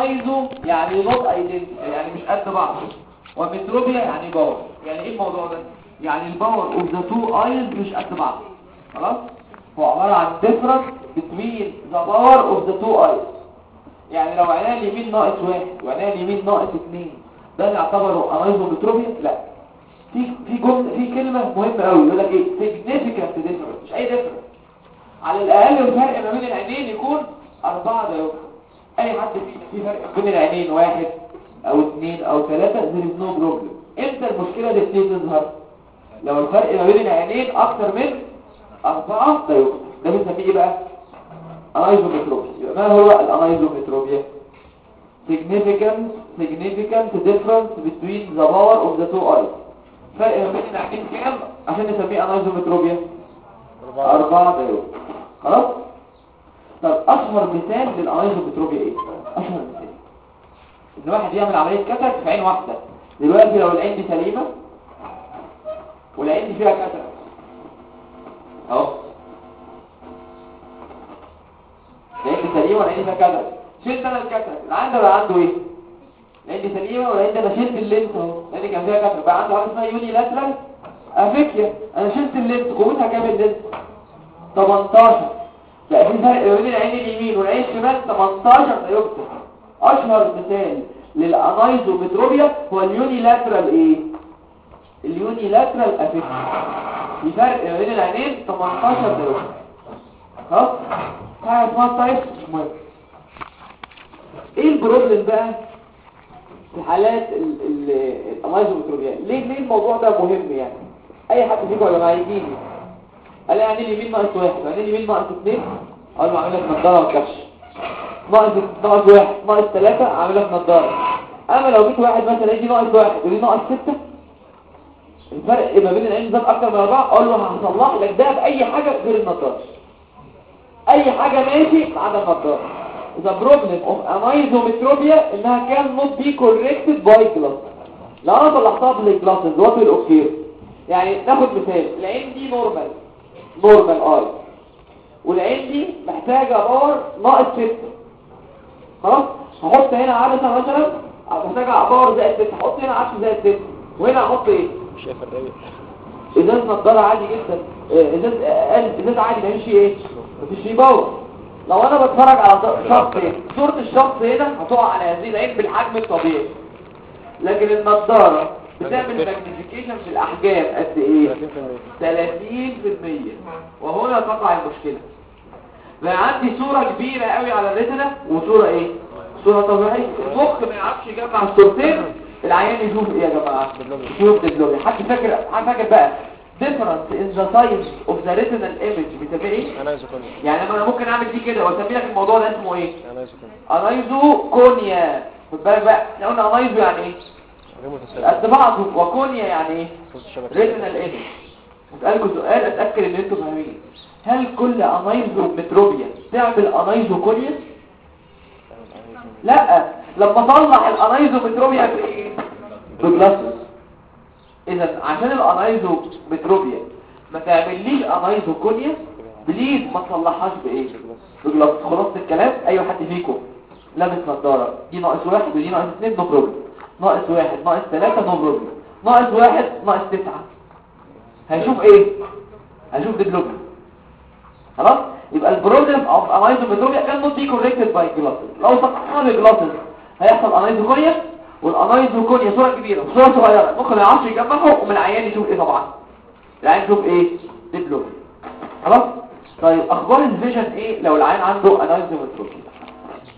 aniso يعني not identical يعني مش قد بعض. و metropia يعني power. يعني إيه الموضوع ده؟ يعني ال power of the two eyes مش قد بعض. خلاص؟ هو عبارة عن difference between the power of the two eyes يعني لو عينيها اليمين ناقص واحد وعينيها اليمين ناقص اتنين ده يعتبره anisometropia لا. في في جمله في كلمة مهمة قوي يقول لك إيه؟ significant difference مش أي difference. على الأقل الفرق ما بين العينين يكون أربعة دقايق أي حد في في فرق بين العينين؟ واحد أو اثنين أو ثلاثة there is no problem. إمتى المشكلة بتبتدي تظهر؟ لو الفرق ما بين العينين أكتر من أربعة دقايق ده بنسميه إيه بقى anisometropia يبقى ما هو ال anisometropia significant significant difference between the power of the two eyes. فرق ما بين العينين كام؟ عشان نسميه anisometropia أربعة diopter خلاص؟ طب أشهر مثال لل anisometropia إيه؟ أشهر مثال. إن واحد يعمل عملية cataract في عين واحدة. دلوقتي لو العين دي سليمة والعين دي فيها cataract أهو. العين دي سليمة والعين دي فيها cataract شلت أنا ال cataract العين ده عنده إيه؟ العين دي سليمة والعين ده أنا شلت ال lens أهو. العين دي كان فيها cataract بقى عنده حاجة اسمها unilateral aphakia. أنا شلت ال lens قوتها كام ال lens 18 بقى في فرق بين العين اليمين والعين الشمال 18 diopter أشهر مثال لل anisometropia هو ال unilateral إيه ال unilateral aphakia في فرق بين العينين 18 diopter خلاص؟ حاجة اسمها type مش مهم إيه ال problem بقى في حالات الانايزومتروبيا ليه ليه الموضوع ده مهم يعني؟ أي حد فيكم ولا يجيني قال لي يعني اليمين ناقص واحد؟ يعني اليمين ناقص اثنين؟ أقول له أعمل لك نضاره وكبش. ناقص ناقص واحد. ناقص ثلاثة؟ أعمل لك نضاره أما لو جيت واحد مثلا يجي ناقص واحد. ودي ناقص ستة؟ الفرق ما بين العين زاد أكتر من اربعة أقول له هصلح لك ده بأي حاجة غير النضاره أي حاجة ماشي ما عدا النضاره the problem of anisometropia إنها can not be corrected by glasses. لو أنا صلحتها بال glasses what occur يعني ناخد مثال. العين دي normal normal eye. والعين دي محتاجة power ناقص 6 خلاص؟ هحط هنا عدسة مثلا محتاجة باور زائد 6 هحط هنا عدسة زائد 6 وهنا هحط إيه؟ شايف الراوي إزاز نضارة عادي جدا. آه، إزاز آه، إزاز عادي مفيش إيه؟ مفيش فيه power. لو أنا بتفرج على شخص هنا صورة الشخص هنا هتقع على هذه العين بالحجم الطبيعي. لكن النضارة بتعمل magnification في الأحجام قد إيه؟ 30% وهنا تقع المشكلة. بقى عندي صورة كبيرة قوي على ال retina وصورة إيه؟ صورة طبيعية. المخ ما يعرفش يجمع الصورتين. العيان يشوف إيه يا جماعة؟ يشوف diplopia حد فاكر حد فاكر بقى difference in the size of the retinal image إيه؟ aniseikonia يعني أنا ممكن أعمل دي كده وأسمي لك الموضوع ده اسمه إيه؟ aniseikonia. خد بالك بقى إحنا قلنا aniso يعني إيه؟ بعض و konia يعني إيه retinal image اسالكم سؤال أتأكد إن أنتم فاهمين. هل كل anisometropia تعمل aniseikonia؟ لا. لما اطلع ال anisometropia بايه ب glasses اذا عشان ال anisometropia ما تعمليش aniseikonia؟ please ما تصلحهاش بإيه؟ ب glasses خلاص الكلام؟ اي حد فيكم. لابس نظارة. دي ناقص واحد ودي ناقص اثنين no problem ناقص واحد ناقص ثلاثة no problem ناقص واحد ناقص تسعة. هيشوف إيه هيشوف diplopia خلاص؟ يبقى ال problem of anisometropia can not be corrected by glasses لو صححنا ال glasses هيحصل aniseikonia وال aniseikonia صورة كبيرة وصوره صغيرة. المخ ما يعرفش يجمعهم ومن العيان يشوف إيه طبعا. العيان يشوف إيه diplopia خلاص؟ طيب أخبار ال vision إيه لو العيان عنده anisometropia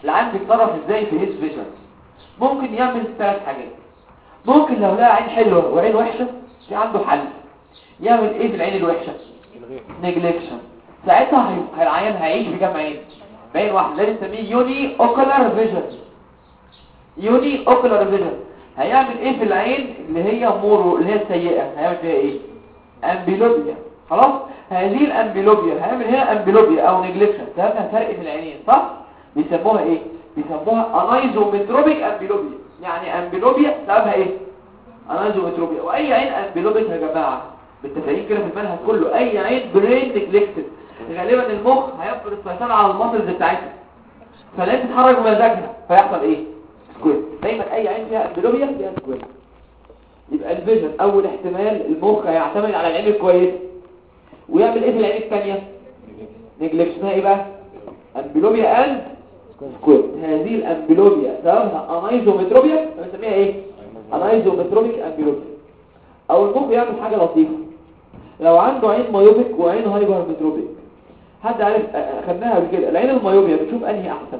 العيان بيتصرف إزاي في his vision ممكن يعمل ثلاث حاجات. ممكن لو لقى عين حلوة وعين وحشة في عنده حل. يعمل إيه في العين الوحشة؟ يلغيها neglection ساعتها العيان هيعيش بكام عين. بعين واحد لازم نسميه uniocular vision uniocular vision هيعمل إيه في العين؟ اللي هي more اللي هي السيئة. هيعمل فيها إيه؟ amblyopia خلاص؟ هذه ال amblyopia هيعمل هنا amblyopia أو neglection فهمنا فرق في العينين صح؟ بيسموها إيه؟ بيسموها anisometropic amblyopia يعني amblyopia سببها إيه؟ anisometropia وأي عين amblyopic يا جماعة؟ بالتفاهيم كده في المنهج كله. أي عين brain neglected غالبا المخ هيفقد السيطرة على ال muscles بتاعتها فالعين تتحرك بمزاجها. فيحصل إيه؟ squint دايما أي عين فيها amblyopia فيها squint يبقى ال vision أول احتمال المخ هيعتمد على العين الكويسة. ويعمل إيه في العين الثانية اسمها إيه بقى؟ amblyopia and squint هذه ال amblyopia سببها anisometropia بنسميها إيه؟ anisometropic amblyopia أو المخ يعمل حاجة لطيفة. لو عنده عين myopic وعين hypermetropic حد عارف خدناها قبل كده. العين ال myopia بتشوف أنهي أحسن؟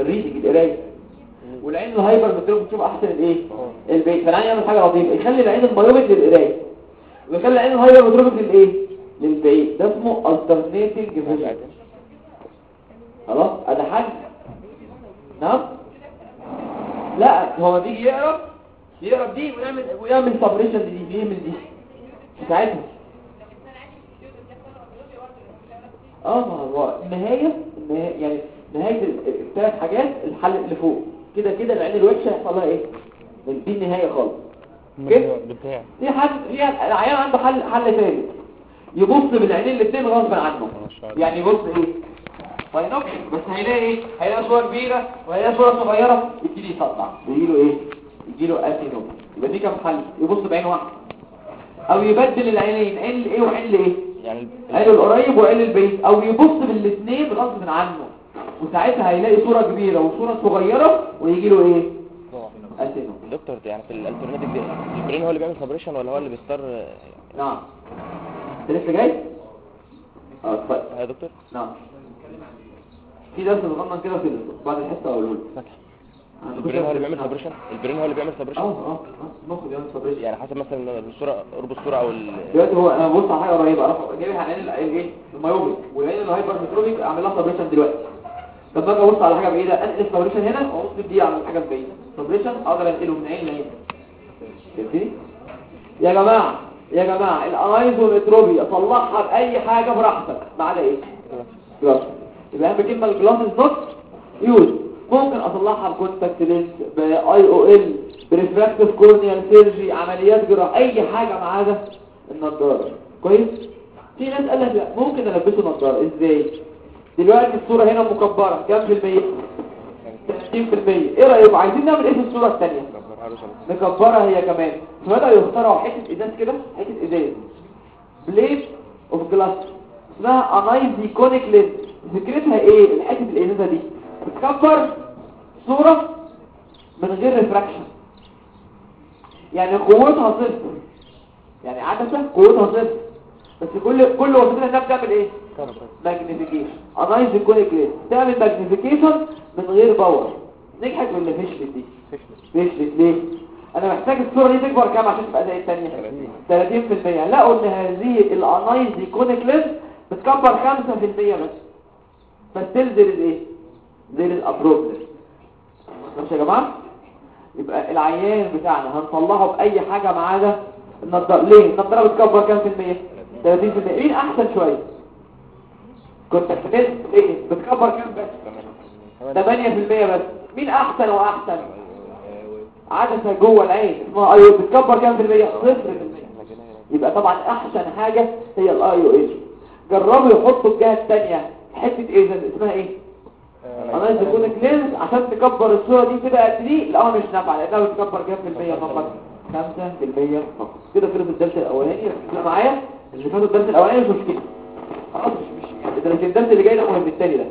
ال reading القراية. والعين ال hypermetropic بتشوف أحسن الإيه؟ البعيد. فالعيان يعمل حاجة لطيفة. يخلي العين ال myopic للقراية. ويخلي العين ال hypermetropic للإيه؟ للبعيد ده اسمه alternating vision خلاص؟ ادي حاجة نعم؟ لا هو بيجي يقرب يقرب دي ويعمل ويعمل سبريشن دي بيعمل دي. ساعتها آه ما هو النهاية يعني نهاية الثلاث حاجات الحل اللي فوق. كده كده العين الوحشة هيحصل لها إيه؟ دي النهاية خالص. كده في حد في العيان عنده حل حل ثالث يبص بالعينين الاثنين غصب عنه. يعني يبص إيه؟ binocular بس هيلاقي إيه؟ هيلاقي صورة كبيرة وهيلاقي صورة صغيرة يبتدي يصدع. يجيله إيه؟ يجيله asthenopia يبقى في كام حل يبص بعين واحدة. أو يبدل العينين. عين الايه وعين الايه يعني عين القريب وعين البعيد. أو يبص بالاثنين غصب عنه. وساعتها هيلاقي صورة كبيرة وصورة صغيرة ويجي له إيه asthenopia دكتور يعني في ال alternative دي ال brain هو اللي بيعمل suppression ولا هو اللي بيختار نعم. أنت لسه جاي؟ آه اتفضل يا دكتور. نعم. في درس صغنن كده في بعد الحصة اقوله لك. ال brain هو اللي بيعمل suppression ال brain هو اللي بيعمل suppression آه آه المخ بيعمل suppression يعني حسب مثلا الصورة قرب الصورة أو دلوقتي هو أنا ببص على حاجة قريبه على العين ال- الايه ال myopic والعين ال hypermetropic أعمل لها suppression دلوقتي. طب باجي ابص على حاجة بعيدة. انقل ال suppression هنا؟ وابص دي على الحاجة البعيده suppression أقدر أنقله من عين لعين. فهمتني؟ يا جماعة يا جماعة ال anisometropia اصلحها بأي حاجة براحتك. ما عدا إيه glasses يبقى اهم كلمه ال glasses not used. ممكن أصلحها ب contact lens ب IOL ب refractive corneal surgery عمليات جراحه أي حاجة ما عدا النضارة. كويس؟ في ناس قال لا ممكن ألبسه نضارة. إزاي؟ دلوقتي الصورة هنا مكبرة. كام في المية؟ 30% إيه رأيكم؟ عايزين نعمل إيه في الصورة الثانية نكبرها هي كمان. فبدأوا يخترعوا حتة إزاز كده حتة إزاز. plate of glass اسمها aniseikonic lens فكرتها إيه؟ الحتة الازازة دي. بتكبر صورة من غير refraction يعني قوتها صفر. يعني عدسة قوتها صفر. بس كل كل وظيفتها انها بتعمل إيه؟ magnification aniseikonic lens تعمل magnification من غير power نجحت ولا فشلت دي فشلت ليه؟ أنا محتاج الصورة دي تكبر كام عشان تبقى زي الثانية 30% لا قلنا هذه ال aniseikonic lens بتكبر 5% بس. بس تنزل الايه زي الابروبلر ماشي يا جماعة؟ يبقى العيان بتاعنا هنطلعه بأي حاجة ما عدا النضارة. ليه؟ النضارة بتكبر كام في المية؟ 30% مين أحسن شوية؟ contact lens إيه؟ بتكبر كام بس؟ 8% بس. مين أحسن وأحسن؟ عدسة جوه العين. اسمها IOL بتكبر كام في المية؟ صفر في المية. يبقى طبعا أحسن حاجة هي ال IOL جربوا يحطوا الجهه الثانية حتة إيه اسمها إيه؟ aniseikonic lens عشان تكبر الصورة دي تبقى قد دي لا مش نافعه لانها بتكبر كام في المية فقط. 5% فقط. كده خلص الدرس الأولاني. ركزوا معايا؟ اللي فات الدرس الأولاني مش مشكلة. خلاص مش مش يعني الدرس اللي جاي ده مهم التاني ده.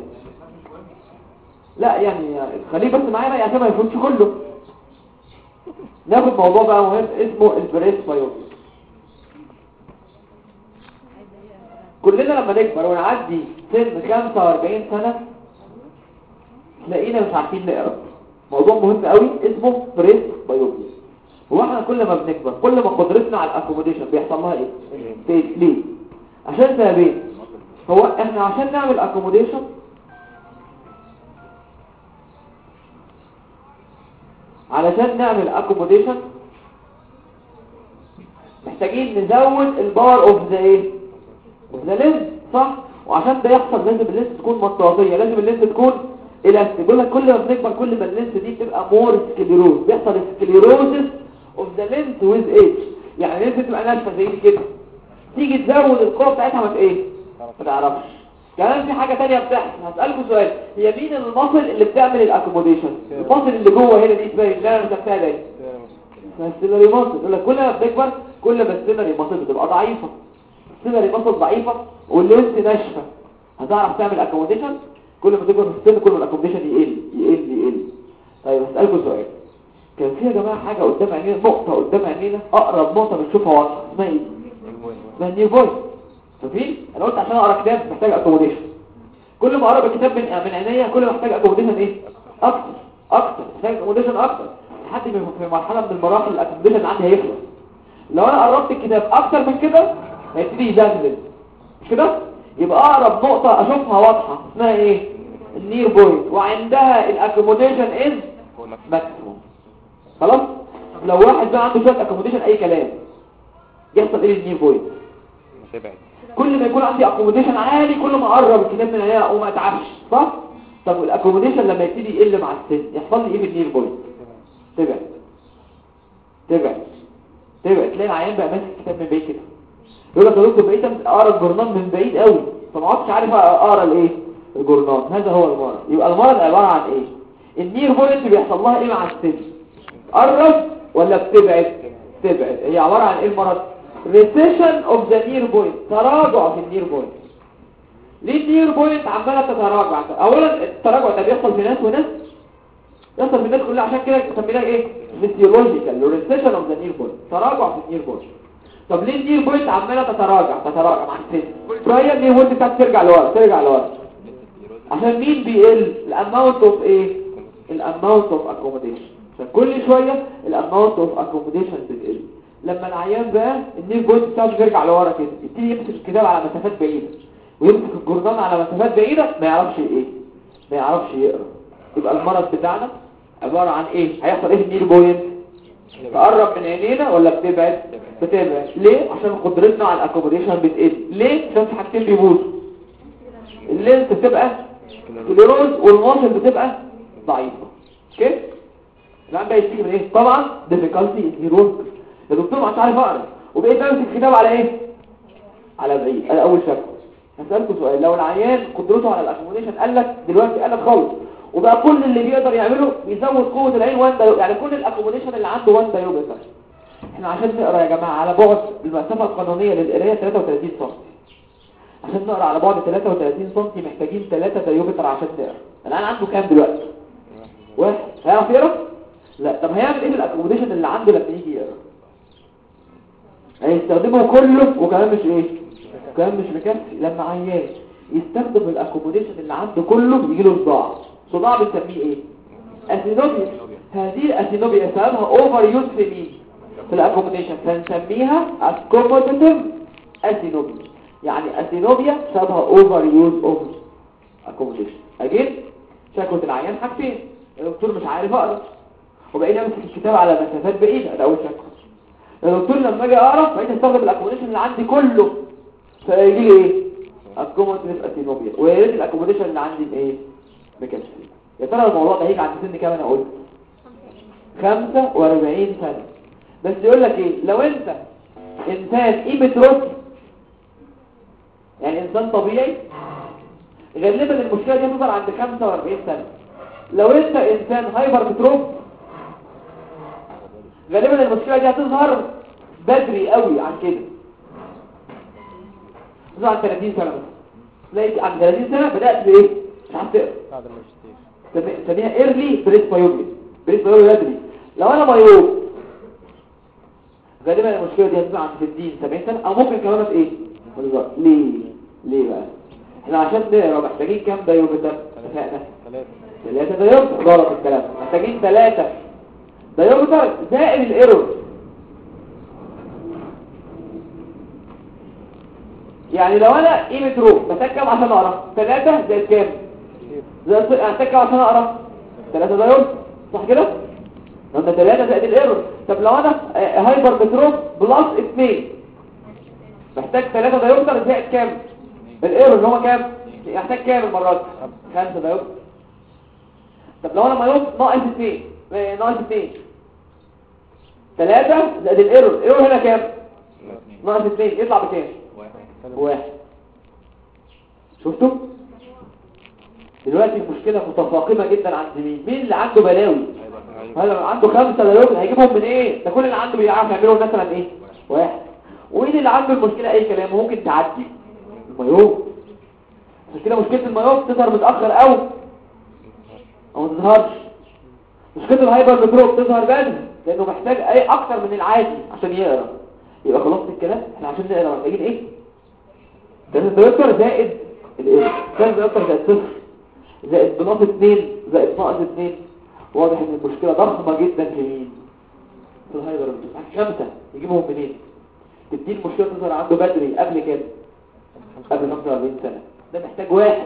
لا يعني خليه بس معايا بقى عشان ما يفوتش كله. ناخد موضوع بقى مهم اسمه البريس بايوبي كلنا لما نكبر ونعدي سن 45 سنة تلاقينا مش عارفين نقرا. موضوع مهم قوي اسمه presbyopia هو إحنا كل ما بنكبر كل ما قدرتنا على ال accommodation بيحصل لها إيه؟ ليه ليه؟ عشان سببين. هو إحنا عشان نعمل accommodation علشان نعمل accommodation محتاجين نزود ال power of the إيه the lens صح؟ وعشان ده يحصل لازم ال lens تكون مطاطيه لازم ال lens تكون إلاستيك. بيقول لك كل ما بنكبر كل ما ال lens دي بتبقى more sclerosed بيحصل sclerosis of the lens with age يعني ال lens بتبقى ناشفة زي كده. تيجي تزود القوة بتاعتها ما إيه؟ ما تعرفش. كمان في حاجة تانية بتحصل. هسألكم سؤال. هي مين ال muscle اللي بتعمل ال accommodation ال muscle اللي جوه هنا دي اسمها إيه؟ اللي أنا رسمتها دي ال ciliary muscle يقول لك كل ما بتكبر كل ما ال ciliary muscle بتبقى ضعيفة. ال ciliary muscle ضعيفة وال lens ناشفة. هتعرف تعمل accommodation كل ما تكبر في السن كل ما ال accommodation يقل يقل يقل. طيب هسألكم سؤال. كان في يا جماعة حاجة قدام عينينا؟ نقطة قدام عينينا أقرب نقطة بنشوفها واضحة. اسمها إيه؟ اسمها ال near point فاهمين؟ أنا قلت عشان أقرأ كتاب محتاج accommodation كل ما أقرب الكتاب من من عينيا كل ما محتاج accommodation إيه؟ أكتر أكتر. محتاج accommodation أكتر. لحد ما في مرحلة من المراحل ال accommodation عندي هيخلص. لو أنا قربت الكتاب أكتر من كده هيبتدي يزغلل مش كده؟ يبقى أقرب نقطة أشوفها واضحة. اسمها إيه؟ ال near point. وعندها ال accommodation is maximum خلاص؟ لو واحد بقى عنده شوية accommodation أي كلام. يحصل إيه ال near point؟ كل ما يكون عندي accommodation عالي كل ما أقرب الكتاب من عينيا وما اتعبش صح؟ طب ال accommodation لما يبتدي يقل مع السن يحصل لي إيه في ال near point؟ تبعد. تبعد. تبعد. تلاقي العيان بقى ماسك الكتاب من بعيد كده. يقول لك دكتور بقيت أقرأ الجورنال من بعيد قوي فما عدتش عارف أقرأ الإيه؟ الجورنال. هذا هو المرض. يبقى المرض عبارة عن إيه؟ ال near point بيحصل لها إيه مع السن؟ قرب ولا بتبعد؟ تبعد هي عبارة عن إيه المرض؟ Recession of the near point. تراجع في ال near point ليه ال near point عمالة تتراجع؟ اولا التراجع ده بيحصل في ناس وناس. بيحصل في الناس كلها. عشان كده سميناه إيه؟ Physiological recession of the near point. تراجع في ال near point طب ليه ال near point عمالة تتراجع؟ تتراجع مع السن كل شوية ال near point بتاعتك ترجع لورا ترجع لورا. عشان مين بيقل؟ ال amount of إيه ال amount of accommodation عشان كل شوية ال amount of accommodation بتقل. لما العيان بقى ال near point بتاعته بيرجع لورا كده يبتدي يمسك الكتاب على مسافات بعيدة. ويمسك الجورنال على مسافات بعيدة ما يعرفش إيه. ما يعرفش يقرأ. يبقى المرض بتاعنا عبارة عن إيه؟ هيحصل إيه في ال near point تقرب من عينينا ولا بتبعد بتبعد ليه؟ عشان قدرتنا على ال accommodation بتقل. ليه؟ عشان في حاجتين بيبوظوا. ال lens بتبقى sclerosed وال muscle بتبقى ضعيفة. okay؟ العيان بقى يشتكي من إيه؟ طبعا difficulty يا دكتور مش عارف أقرأ. وبقيت أمسك الكتاب على إيه؟ على بعيد. ده أول شكوى. هسألكوا سؤال. لو العيان قدرته على ال accommodation قلت دلوقتي قلت خالص وبقى كل اللي بيقدر يعمله بيزود قوة العين one يعني كل ال accommodation اللي عنده one diopter بس إحنا عشان نقرا يا جماعة على بعد المسافة القانونية للقراية 33 سم. عشان نقرا على بعد 33 سم محتاجين 3 diopter عشان نقرا. العيان عنده كام دلوقتي؟ واحد. هيعرف يقرا؟ لا. طب هيعمل إيه بال accommodation اللي عنده لما يجي يقرا؟ هيستخدمه كله وكمان مش إيه؟ كمان مش مكفي. لما عيان يستخدم ال accommodation اللي عنده كله يجي له صداع. صداع بنسميه إيه؟ asthenopia. هذه ال asthenopia سببها overuse في مين؟ في ال accommodation فنسميها accommodative asthenopia يعني asthenopia سببها overuse of accommodation again شكوى العيان حاجتين. الدكتور مش عارف أقرأ. وبقينا أمسك الكتاب على مسافات بعيدة. ده أول شكوى. الدكتور لما أجي أقرأ بقيت أستخدم ال accommodation اللي عندي كله. فيجي لي إيه؟ accommodative asthenopia ويا ريت ال accommodation اللي عندي بيكفي يا ترى الموضوع ده هيجي عند سن كام؟ أنا قلت 45 سنة. بس يقول لك إيه؟ لو أنت إنسان emmetrope يعني إنسان طبيعي غالبا المشكلة دي هتظهر عند 45 سنة. لو أنت إنسان hypermetrope غالبا المشكلة دي هتظهر بدري قوي عن كده. تظهر عن 30 سنة تلاقي عند 30 سنة بدأت بإيه؟ مش عارف تقرا بعد الماجستير. سميها early presbyopia presbyopia بدري. لو أنا myope غالبا المشكلة دي هتبقى عند 60 70 سنه أو ممكن كمان في إيه؟ بالظبط ليه؟ ليه بقى؟ إحنا عشان نقرأ محتاجين كام diopter ثلاثة. ثلاثة diopter غلط الكلام. محتاجين ثلاثة. diopter زائد ال error. يعني لو أنا قيمة رو محتاج كام عشان أقرأ؟ ثلاثة زائد كام؟ زائد محتاج كام عشان أقرأ؟ ثلاثة diopter صح كده؟ قلنا ثلاثة زائد ال error طب لو أنا hypermetrope plus اثنين محتاج ثلاثة diopter زائد كام ال error اللي هو كام يحتاج كام المرة دي خمسة diopter طب لو أنا myope ناقص اثنين آه، ناقص اثنين ثلاثة زائد ال error ال error هنا كام ناقص اثنين يطلع بكام واحد شفتوا دلوقتي المشكلة متفاقمه جدا عند مين مين اللي عنده بلاوي هذا عنده خمسة دلوقتي هيجيبهم من إيه؟ ده كل اللي عنده بيعرف يعملهم مثلا إيه؟ واحد. ومين اللي عنده المشكلة؟ أي كلام ممكن تعدي. ال myope عشان كده مشكلة ال myope تظهر متأخر قوي أو ما تظهرش مشكلة ال hypermetrope تظهر بدري لأنه محتاج أي أكتر من العادي عشان يقرأ. يبقى خلاص الكلام إحنا عشان نقرأ محتاجين إيه؟ ثلاثة diopter زائد الايه ثلاثة diopter زائد صفر. زائد بناقص اتنين زائد ناقص اتنين. واضح إن المشكلة ضخمة جدا في مين في الهايبر خمسة يجيبهم منين؟ تدي المشكلة تظهر عنده بدري. قبل كده. قبل 45 سنة. ده محتاج واحد.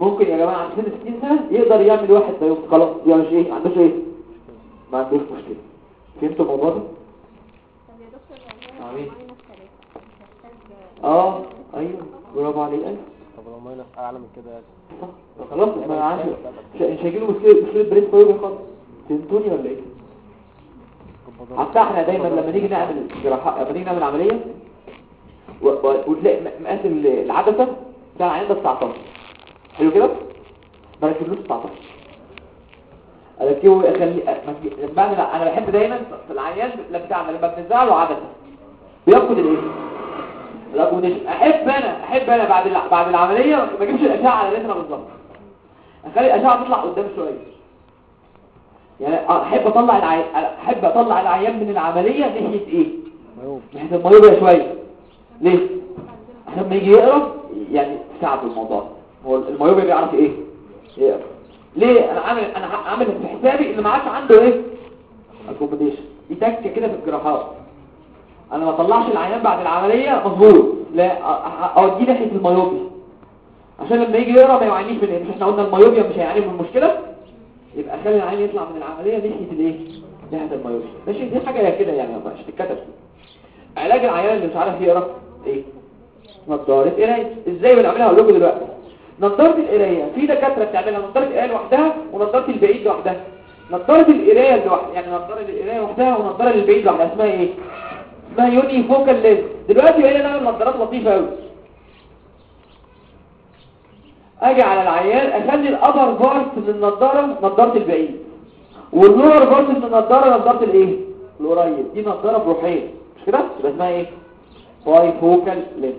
ممكن يا جماعة عند سن 60 سنة يقدر يعمل واحد ده يوم. خلاص. يا مش إيه؟ ما عندوش إيه ما عندوش مشكلة. فهمتوا الموضوع ده؟ طب يا دكتور هحتاج آه. أيوه. برافو عليك. طب لو minus أعلى من كده خلاص ما عندي مش مش هيجيله مشكلة مشكلة presbyopia خالص فهمتوني ولا إيه؟ حتى إحنا دايما لما نيجي نعمل جراحة لما نيجي نعمل و- وتلاقي م- مقاس ال- العدسة بتاع العين ده 19 حلو كده؟ ما ركبلوش 19 اركبه اخلي أنا بحب دايما في العيان لما بتاعنا لما بنزع له عدسة بياخد الإيه؟ الاكوموديشن أحب أنا أحب أنا بعد بعد العملية ما أجيبش الأشعة على لسنا بالظبط. أخلي الأشعة تطلع قدام شوية. يعني أحب أطلع العي... أحب أطلع العيان من العملية ناحية إيه؟ ناحية الميوبيا شوية. ليه؟ عشان ما يجي يقرا يعني تساعده الموضوع. هو الميوبيا بيعرف إيه؟ يقرا ليه؟ أنا عامل أنا عامل في حسابي ان ما عادش عنده إيه؟ accommodation دي تكه كده في الجراحات. أنا ما اطلعش العيان بعد العملية مظبوط. لا اوديه ناحية ال myopia. عشان لما يجي يقرا ما يعانيش من مش إحنا قلنا ال myopia مش هيعاني من المشكلة يبقى خلي العين يطلع من العملية ناحية الايه؟ ناحية ال myopia. ماشي؟ دي حاجة كده يعني مش تتكتب. علاج العيان اللي مش عارف يقرا إيه؟ نظارة قراية. إزاي بنعملها؟ هقول لكم دلوقتي. نظارة القراية. في دكاترة بتعملها. نظارة القراية لوحدها ونظارة البعيد لوحدها. نظارة القراية لوحدها يعني نظارة القراية لوحدها ونظارة للبعيد لوحدها. اسمها إيه؟ اسمها unifocal lens دلوقتي بقينا نعمل نظارات لطيفة قوي أجي على العيان أخلي ال upper part من النضارة نضارة البعيد. وال lower part من النضارة نضارة الإيه؟ القريب. دي نضارة بؤرتين مش كده؟ يبقى اسمها إيه؟ bifocal lens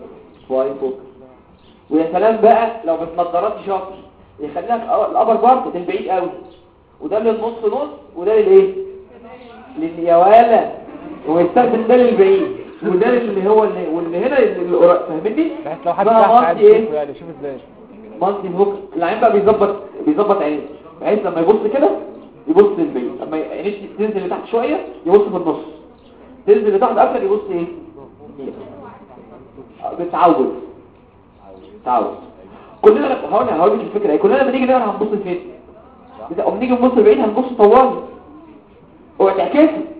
bifocal. ويا سلام بقى لو بالنضارات دي شاطر يخليها ال upper part البعيد قوي وده للنص نص وده للإيه؟ لل يا ولا ويستخدم ده للبعيد. وده اللي هو اللي واللي هنا اللي القريب فاهمني؟ بحيث لو حد تحت multi عايز إيه؟ يشوفه يعني شوف إزاي. multifocus العين بقى بيظبط بيظبط عينيه بحيث لما يبص كده يبص للبعيد. لما عينيه تنزل لتحت شوية يبص في النص. تنزل لتحت أكتر يبص إيه؟ آه، بتعود. تعود. كلنا هقول هقول لك الفكرة إيه. كلنا لما نيجي نقرأ هنبص فين؟ قمنا نيجي نبص بعيد هنبص طوالي. أوعى تعكسي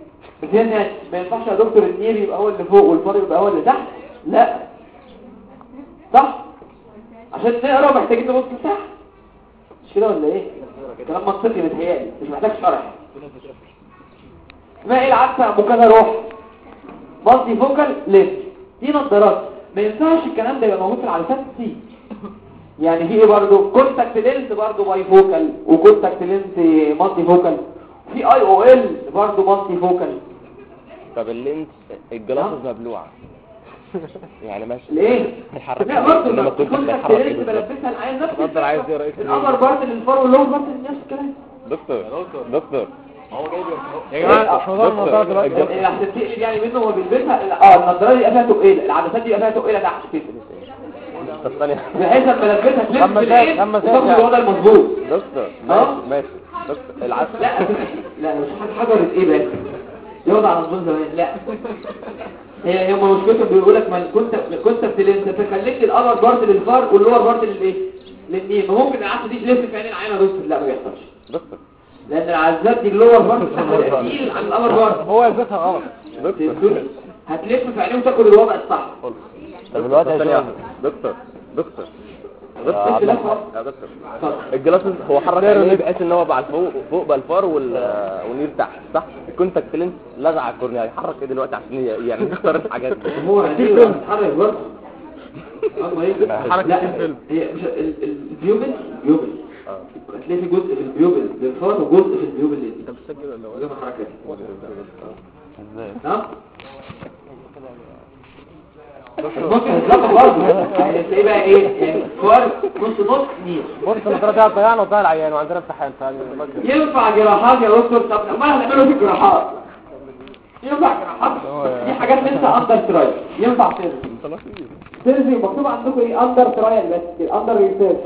بس هنا ما ينفعش يا دكتور النير يبقى هو اللي فوق والفار يبقى هو اللي تحت؟ لا. صح؟ عشان نقرا محتاجين نبص لتحت. مش كده ولا إيه؟ كلام منطقي متهيألي مش محتاج شرح. اسمها إيه العدسه مكانها روح. مالتي فوكال لينس دي نظارات. ما ينفعش الكلام ده يبقى موجود في العدسات سي يعني في إيه برضه؟ كونتاكت لينس برضه باي فوكال وكونتاكت لينس مالتي فوكال. في اي أو ال برضه مالتي فوكال. طب اللينس الجلاسز مبلوعة. يعني ماشي. ليه؟ هيحرك لا برضه إنما كنت. بلبسها العين نفس. اتفضل عايز إيه؟ الأبر إيه؟ بارت للفار واللور بارت نفس الكلام دكتور. دكتور. يا جماعة مش موضوع الموضوع دلوقتي. اللي تقلب يعني منه هو بيلبسها؟ آه النضاره دي يبقى فيها تقيلة. العدسات دي يبقى فيها تقيلة تحت كده بحيث لما لبسها تلف لما في لما يعني. الوضع المظبوط دكتور آه. ماشي ماشي. دكتور العسل لا لا مش حاجة حجرت إيه بقى يوضع على نظام زمان. لا. هي هم مشكلتهم بيقول لك ما كنت كنت في الانت فخليت الأبر بارت للفار واللور بارت للايه لل near ممكن العدسه دي تلف في عين العين دكتور. لا ما بيحصلش. دكتور. لأن العدسات دي ال lower part. بتاعها تقيل عن ال upper part. هو يثبتها غلط. دكتور. هتلف في عينيه وتاخد الوضع الصح. طب ثانية دكتور دكتور. اتفضل. ال glasses هو حرك عينيه بحيث إن هو بقى فوق فوق بقى ال far وال وال near تحت صح؟ ال contact lens لازقة على ال cornea يحرك إيه دلوقتي عشان يعني يختار الحاجات دي؟ هو بتتحرك برضه. إيه حركة لا الفيلم. هي مش ال- ال- البيوبل بيوبل. هتلاقي في جزء في البيوبل للفار وجزء في البيوبل. أنت بتسجل ولا الحركه دي إزاي نعم؟ ممكن يتلقى برضه. تلاقيه بقى إيه؟ فار نص نص نير بص أنا كده ضيعنا وضيع العيان وعندنا امتحان ينفع جراحات يا دكتور؟ طب ما هنعمله في الجراحات. ينفع جراحات؟ دي حاجات لسه under trial ينفع surgery surgery مكتوب عندكم إيه؟ under trial بس under research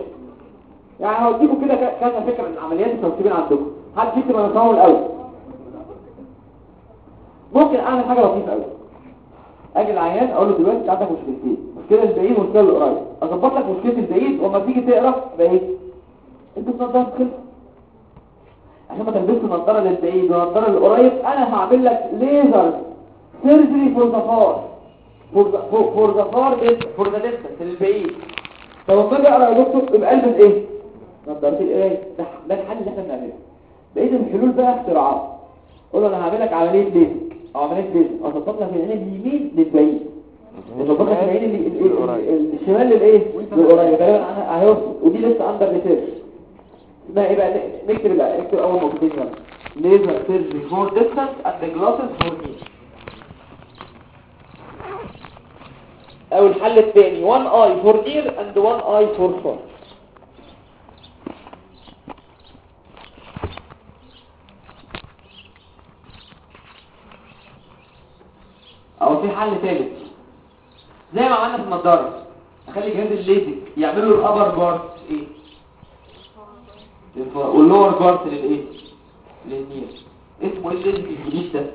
يعني هوديكم كده كذا فكرة من العمليات اللي مكتوبين عندكم. فيكم يبقى مفهوم الأول؟ ممكن أعمل حاجة لطيفة قوي أجي العيان أقول له دلوقتي عندك مشكلتين مشكلة البعيد ومشكله القريب اظبط لك مشكلة البعيد وما تيجي تقرا إيه انت بتنضف كده. عشان ما تلبسش نظاره للبعيد ونظاره للقريب أنا هعمل لك laser surgery for the far for the far for the distance للبعيد. كنت اقرا يا دكتور يبقى البس إيه؟ نظاره القراية. ده ده الحل اللي إحنا بنعمله. بقيه الحلول بقى اختراعات. قول له أنا هعمل لك عملية ليزك أو عمليه اظبط لك العين اليمين للبعيد. اظبط لك العين الشمال للإيه؟ للقريب. غالبا أهو. ودي لسه under research اسمها إيه بقى؟ نكتب بقى نكتب أول نقطتين يلا laser surgery for distance and glasses for near أو الحل الثاني. 1 eye for near and 1 eye for far أو في حل ثالث زي ما عملنا في النضارة. اخلي جهاز الليزك يعملوا ال upper part إيه؟ وال lower part للإيه؟ لل near اسمه إيه الليزك الجديد ده؟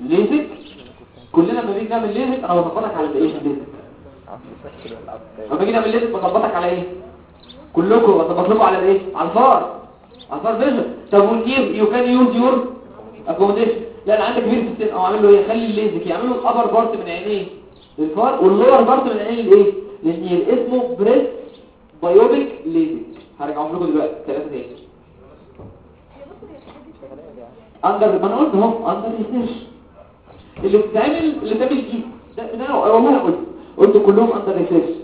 ليزك كلنا لما بنيجي نعمل ليزك أنا بظبطك على الايه الليزك. لما باجي نعمل ليزك بظبطك على إيه؟ كلكم بظبط لكم على الايه على ال far. على ال far vision. طب وال near you can use your accommodation لا أنا عندك كبير في السن أو اعمل له إيه؟ خلي الليزك. يعمل له ال upper part من عينيه. لل far وال lower part من عينيه للايه لل near اسمه presbyopic LASIK. هرجعهم لكم دلوقتي. ثلاثة تاني. under ما أنا قلت أهو. under research اللي بتتعمل اللي بتعمل دي. ده أنا والله قلت. قلت كلهم under research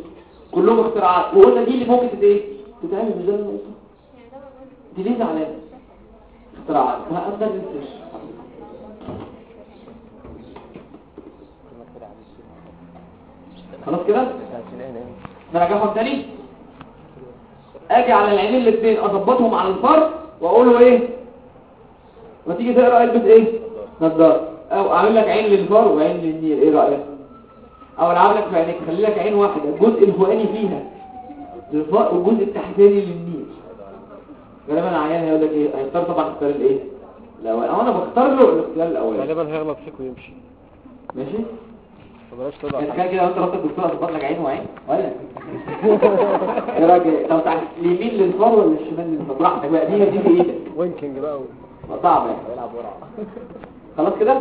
كلهم اختراعات. وقلنا دي اللي ممكن إيه؟ تتعمل قلته؟ دي ليه زعلانة؟ اختراعات. ما under research خلاص كده؟ نرجعهم تاني؟ آجي على العينين الاثنين أظبطهم على ال far وأقول له إيه؟ ما تيجي تقرأ البس إيه؟ نظاره أو أعمل لك عين لل far وعين لل near إيه رأيك؟ أو ألعب لك في عينيك. خلي لك عين واحدة الجزء الفوقاني فيها. لل far والجزء التحتاني لل near غالبا العيان هيقول لك إيه؟ هيختار طبعا اختار الإيه؟ الأول. أو أنا بختار له الاختيار الاولاني غالبا هيغلط فيك ويمشي. ماشي؟ فبلاش تضع تخيل كده لو انت رحت الدكتور هتظبط لك عين وعين ولا؟ إيه راجل طب تعال اليمين لل far ولا الشمال لل far؟ براحتك بقى دي دي في إيدك. winking بقى صعب يعني. ويلعب ورا خلاص كده؟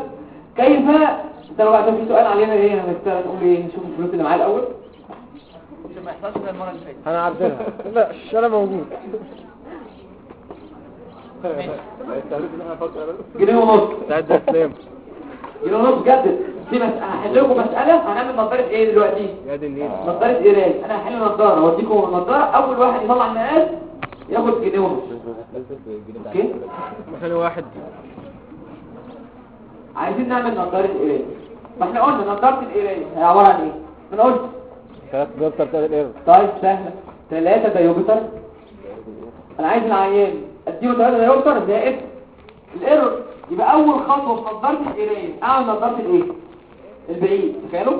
كيف؟ انت لو في سؤال علينا إيه؟ هنستنى نقول إيه نشوف الفلوس اللي معايا الأول. عشان ما يحصلش زي المرة اللي فاتت. أنا عارفينها. لا أنا موجود. جنيه ونص ده اسلام جنيه ونص جدد في مسألة هحل لكم مسألة هنعمل نظارة إيه دلوقتي؟ دي النيل نظارة قراية أنا هحل نظارة واديكم نظارة أول واحد يطلع المقاس ياخد جنيه ونص. أوكي؟ مكان واحد عايزين نعمل نظارة قراية فاحنا قلنا نظارة القراية هي عبارة عن إيه؟ أنا قلت. ثلاث دكتور ثلاث error طيب سهلة. ثلاثة diopter. أنا عايز العيان. أديله ثلاثة diopter زائد ال error. يبقى أول خطوة في نظارة القراية اعمل نظارة الايه البعيد تخيلوا؟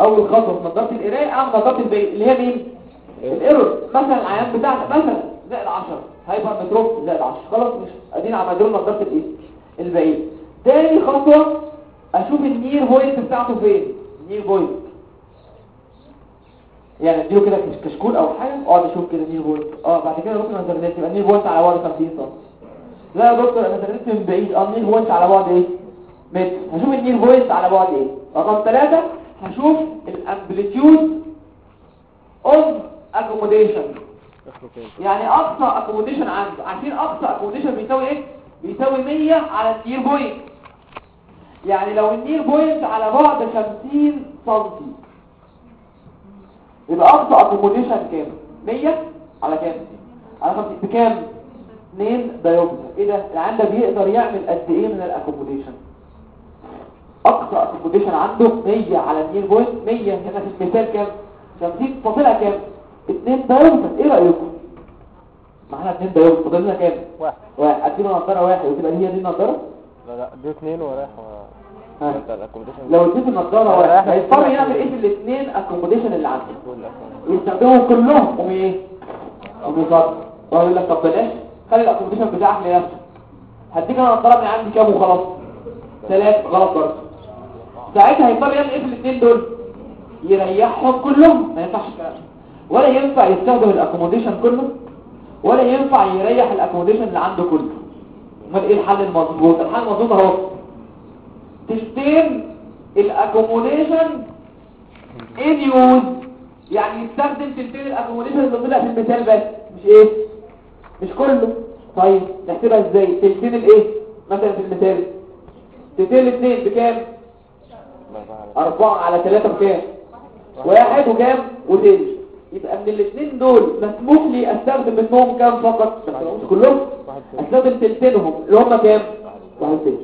أول خطوة في نظارة القراية اعمل نظارة البعيد اللي هي مين؟ ال error. مثلا العيان بتاعنا مثلا زائد 10 hypermetrope زائد 10 خلاص مش ادينا عملنا له نظارة الإيه؟ البعيد. تاني خطوة أشوف ال near point بتاعته فين؟ ال near point. يعني اديله كده كش- كشكول أو حاجة أقعد أشوف كده near point. آه بعد كده أنا زرنت يبقى near point على بعد 50 سم لا يا دكتور أنا زرنت من بعيد. آه near point على بعد إيه؟ متر هشوف ال near point على بعد إيه؟ رقم ثلاثة هشوف ال amplitude of accommodation يعني أقصى accommodation عنده عارفين أقصى accommodation بيساوي إيه؟ بيساوي 100 على ال near point يعني لو ال near point على بعد 50 سم يبقى أقصى accommodation كام؟ 100 على كام؟ على 50 بكام؟ 2 diopter إيه ده؟ العيان ده بيقدر يعمل قد إيه من ال accommodation اقصى accommodation عنده 100 على near point 100 هنا في المثال كام؟ 50 فاضلها كام؟ 2 diopter إيه رأيكم؟ معانا 2 diopter فاضلنا كام؟ واحد. واحد. اديله واحد. وتبقى هي دي النظارة؟ لا لا دي اثنين ورايح لو اديت النظارة لا، واحد إحنا هيضطر يعمل إيه في الاثنين accommodation اللي عنده دول ال accommodation. يستخدمهم كلهم. قوم إيه؟ قوم يفضل ويقول لك طب بلاش. خلي ال accommodation بتاعك لنفسك هديك أنا نظاره من عندي كام وخلاص؟ ثلاث. غلط برضه. ساعتها هيضطر يعمل إيه في الاثنين دول؟ يريحهم كلهم. ما ينفعش الكلام. ولا ينفع يستخدم ال accommodation كله ولا ينفع يريح ال accommodation اللي عنده كله. أمال إيه الحل المظبوط؟ الحل المظبوط أهو. تلتين ال accommodation in use يعني يستخدم تلتين ال accommodation اللي طلع في المثال بس. مش إيه؟ مش كله. طيب نحسبها إزاي؟ تلتين الإيه؟ مثلا في المثال. تلتين الاثنين بكام؟ أربعة على- ثلاثة بكام؟ واحد وكام؟ وتلت يبقى من الاثنين دول مسموح لي أستخدم منهم كام فقط؟ كلهم. أستخدم تلتينهم اللي هم كام؟ واحد تلت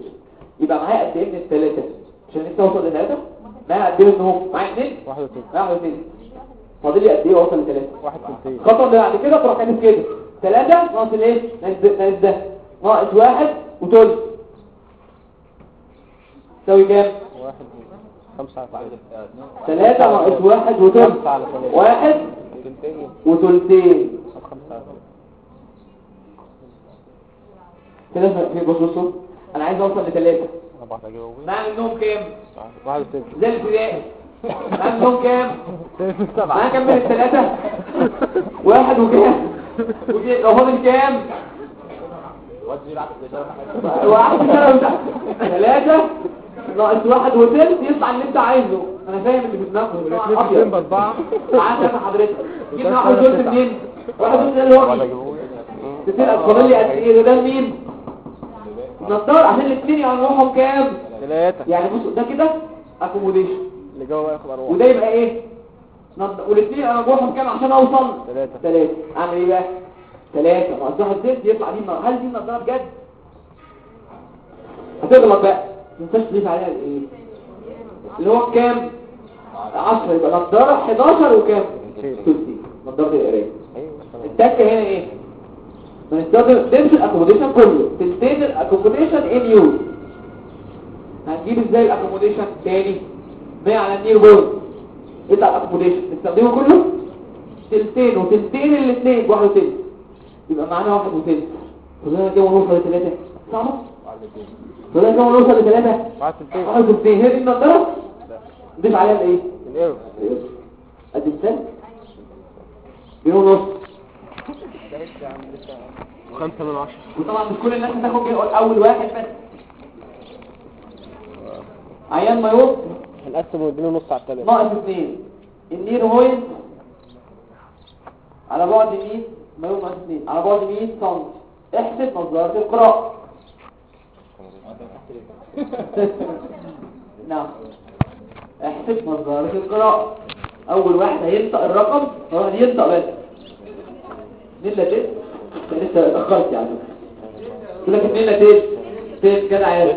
يبقى معايا قد إيه من الثلاثة؟ عشان لسه أوصل لثلاثة؟ معايا قد إيه منهم؟ معايا اثنين واحد وتلت فاضل لي قد إيه اوصل لثلاثة؟ واحد تلتين اللي بعد كده تروح كده. ثلاثة ناقص الايه ناقص ده ناقص واحد وتلت تساوي كام؟ واحد خمسة على ثلاثة ثلاثة ناقص واحد ثلاثة واحد على ثلاثة كده في بص بص أنا عايز أوصل لثلاثة. معايا منهم كام؟ واحد وتلت زي الابتدائي. معايا منهم كام؟ كام من الثلاثة واحد وكام؟ لو فاضل كام؟ واحد ثلاثة ناقص واحد وثلث يطلع اللي أنت عايزه. أنا فاهم اللي دماغك الاثنين معاك أنا حضرتك. جبنا واحد وثلث منين؟ واحد وثلث اللي هو مين كتير فاضل لي قد إيه؟ ده مين؟ نضار عشان الاثنين روحهم كام؟ ثلاثة يعني بص ده كده accommodation اللي جوه بقى ياخد وده يبقى إيه. والاثنين أنا روحهم كام عشان اوصل. ثلاثة ثلاثة اعمل إيه بقى؟ ثلاثة ناقص واحد زد يطلع دي النضارة. هل دي النضارة بجد؟ هتغلط بقى. ما تنساش تضيف عليها الايه؟ اللي هو كام؟ 10 يبقى نضارة 11 وكام؟ تلتين. تلتين نضارة القراية. أيوه. تمام. التكة هنا إيه؟ بنستخدم نمشي ال accommodation كله. تلتين ال accommodation in use هنجيب إزاي ال accommodation تاني؟ 100 على ال near point يطلع ال accommodation نستخدمه كله تلتين وتلتين الاثنين بواحد وتلت يبقى معانا واحد وتلت كلنا كده ونوصل لثلاثة صعبة كلنا كده ونوصل لثلاثة واحد تلتين واحد وتلتين هي دي النضارة نضيف عليها الايه ال error ادي مثال بينهم نص خمسة من عشرة وطبعا مش كل الناس هتاخد اول واحد بس عيان ما يوصل هنقسم ونديله نص على الثلاثة ناقص اثنين النير بوينت على بعد 100 ما يوم ناقص اثنين على بعد 100 سم احسب نظارة القراءة نعم. احسب نظارة القراءة أول واحد هينطق الرقم هو واحد ينطق بس. نيلا تيت؟ لسه اتأخرت يعني. يقول لك نيلا تيت. تيت كده عادي.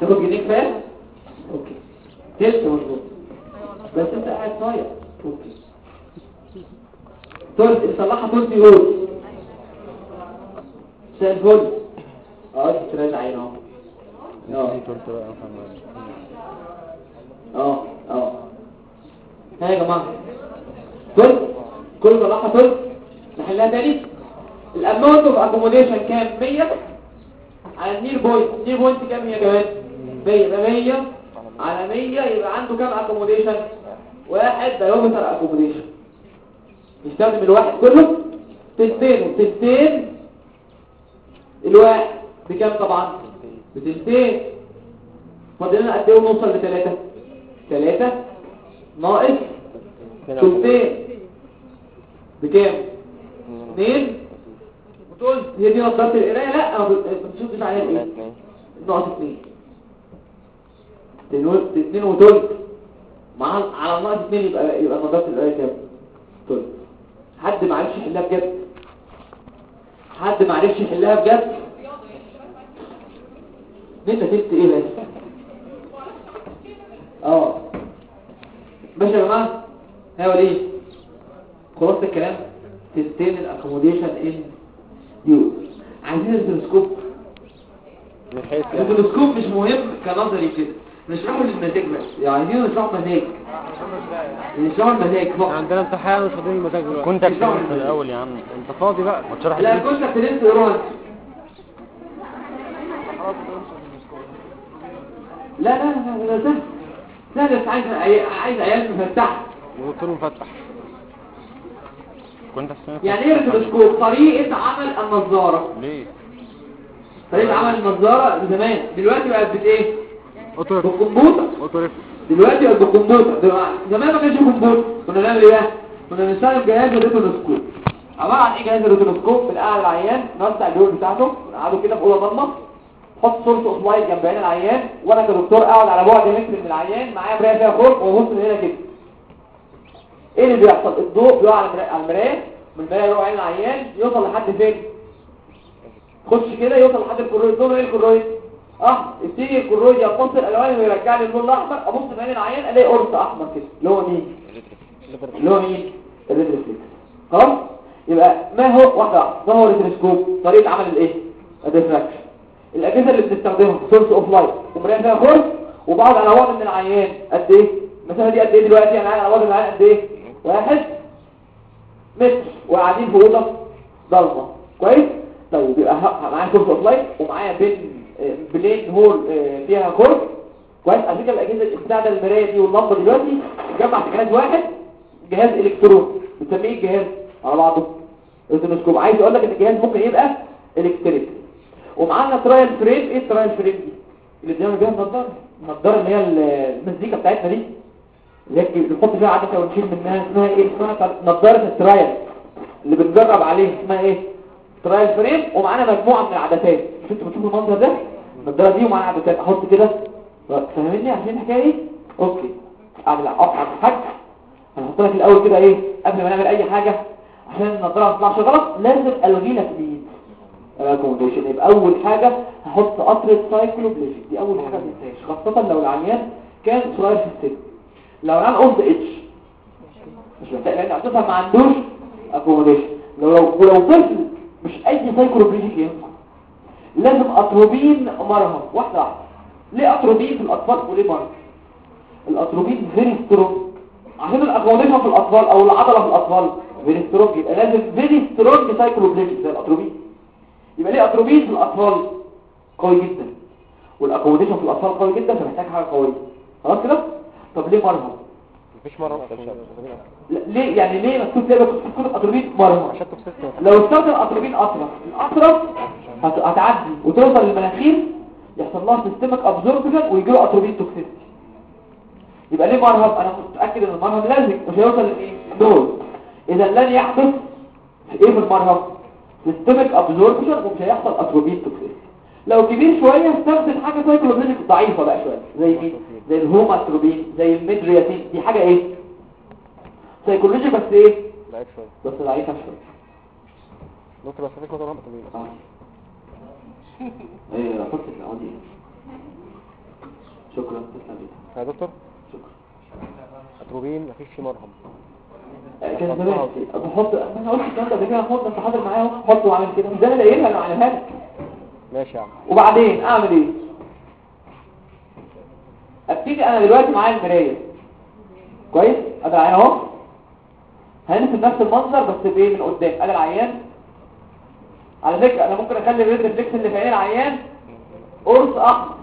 تاخد جنيه كفاية؟ تلت مظبوط بس انت قاعد صايع أوكي تلت نصلحها تلت يورو زي الفل. آه دي تراجع عين اهو. آه. يا آه آه. ها يا جماعة. تلت كل صلحها تلت نحلها تاني. ال amount of accommodation كام؟ 100 على ال near point. ال near point كام هي كمان 100 يبقى 100 على 100 يبقى عنده كام accommodation واحد diopter accommodation يستخدم الواحد كله تلتين وتلتين الواحد. بكام طبعا؟ بتلتين فاضل لنا قد إيه ونوصل لثلاثة ثلاثة ناقص تلتين بكام؟ اثنين وتقول هي دي نظارة القراية؟ لا ما بتشوفش عليها. إيه ناقص اثنين اتنين و- اتنين وتلت مع على الناقص اتنين يبقى يبقى نظافة القراية كام؟ طيب حد ما عرفش يحلها بجد. حد ما عرفش يحلها بجد. انت جبت إيه بس؟ آه. ماشي يا جماعة ها وليه خلاص الكلام. تستين الاكوموديشن ان يوز عايزين التلسكوب. يعني. التلسكوب مش مهم كنظري كده. نشرحه للمزاج بس. يعني عايزين نشرح مزاج نشرح المزاج فقط عندنا امتحان مش فاضيين المزاج دلوقتي. كنت في الأول يا عم انت فاضي بقى؟ ما تشرح لا كنت تنسى يروح لا لا لا لا سهل سهل بس عايز عايز عيال مفتحة. ودكتور مفتح. كنت يعني إيه التلسكوب طريقة عمل النظارة. ليه؟ طريقة عمل النظارة زمان. دلوقتي بقت بت إيه؟ بالكمبيوتر دلوقتي بقت بالكمبيوتر زمان ما كانش كمبيوتر كنا نعمل إيه؟ كنا بنستخدم جهاز ال retinoscope عبارة عن إيه جهاز ال retinoscope بنقعد العيان نوسع الدور بتاعته ونقعده كده في أوضة ضلمة حط source of light جنب عين العيان وأنا كدكتور أقعد على بعد متر من العيان معايا مراية فيها خرم وأبص من هنا كده. إيه اللي بيحصل؟ الضوء بيقع على المرايه من المراية يروح عين العيان يوصل لحد فين؟ خش كده يوصل لحد ال choroid. لونه إيه ال choroid. آه يبتدي ال choroid يمتص الالوان ويرجع لي اللون الأحمر أبص من عين العيان ألاقي قرص أحمر كده. اللي هو مين؟ ال red reflex خلاص؟ يبقى ما هو؟ واحدة ما هو ال retinoscope؟ طريقة عمل الإيه؟ ال refraction. الأجهزة اللي بنستخدمها source of light ومرايه فيها خرم وبقعد على من العيان. قد إيه؟ المسافة دي قد إيه دلوقتي؟ قاعد على من العيان قد إيه؟ واحد. متر. وقاعدين في أوضة ضلمة. كويس؟ طيب يبقى معايا source of light ومعايا بين plane hole آه، فيها خرم كويس. على فكرة الأجهزة بتاع ده المراية دي واللمبة دلوقتي جمع في جهاز واحد جهاز الكترون بنسميه الجهاز على بعضه. ال retinoscope. عايز أقول لك إن الجهاز ممكن يبقى electric. ومعانا trial frame. إيه ال trial frame دي؟ اللي بنعمل بيها النضارة. النضارة اللي هي المزيكا بتاعتنا دي اللي بنحط فيها عدسة ونشيل منها اسمها إيه؟ اسمها نضارة ال trial. اللي بنجرب عليه اسمها إيه؟ trial frame. ومعانا مجموعة من العدسات. مش أنتوا بتشوفوا المنظر ده؟ النضاره دي ومعانا عدسات أحط كده. فاهميني عارفين الحكاية دي okay. أعمل أقطع الحاج هنحط لك الأول كده إيه؟ قبل ما نعمل أي حاجة. عشان النضاره ما تطلعش غلط لازم ألغي لك دي ال accommodation يبقى أول حاجة هحط قطره cycloplegic دي أول حاجة ما خاصة لو العيان كان صغير في السن. لو العيان old age مش محتاج. لأن أساسا ما عندوش accommodation لو لو طفل مش أي cycloplegic ينفع لازم أتروبين مرهم. واحدة واحدة. ليه أتروبين في الأطفال وليه مرهم؟ الأتروبين very strong عشان ال accommodation في الأطفال أو العضلة في الأطفال very strong يبقى لازم very strong cycloplegic زي الأتروبين. يبقى ليه أتروبين في الأطفال؟ قوي جدا. وال accommodation في الأطفال قوي جدا فمحتاج حاجة قوية. خلاص كده؟ طب ليه مرهم؟ مفيش لا، ليه؟ يعني ليه مكتوب كده؟ مكتوب أتروبين مرهم. لو استخدم أتروبين قطرة. القطرة هت- هتعدي وتوصل للمناخير يحصل لها systemic absorption ويجي له atropine toxicity يبقى ليه مرهم أنا كنت متأكد إن المرهم لازم مش هيوصل لايه دول إذا لن يحدث إيه في المرهم سيستمك ابزوربشن ومش هيحصل اتروبين توكسيستي لو كبير شوية استخدم حاجة سايكلوبينيك ضعيفة بقى شوية زي مين؟ زي الهوماتروبين زي الميدرياتين. دي حاجة إيه؟ سايكولوجي بس إيه؟ شوية. بس ضعيفة شوية. دكتور بس فيك آه. إيه حط العودي شكرا تسلم يا دكتور. شكرا. اتروبين مفيش فيه مرهم. كان زمان بحط أنا قلت الكلام ده قبل كده. أحط أنت حاضر معايا أهو. حط واعمل كده. ده أنا قايلها أنا عاملها لك. ماشي يا عم. وبعدين أعمل إيه؟ أبتدي أنا دلوقتي معايا المراية. كويس؟ ادي أهو. هنرسم نفس المنظر بس بإيه؟ من قدام. ادي العيان. على فكرة أنا ممكن أخلي ال red reflex اللي في عين العيان قرص أحمر.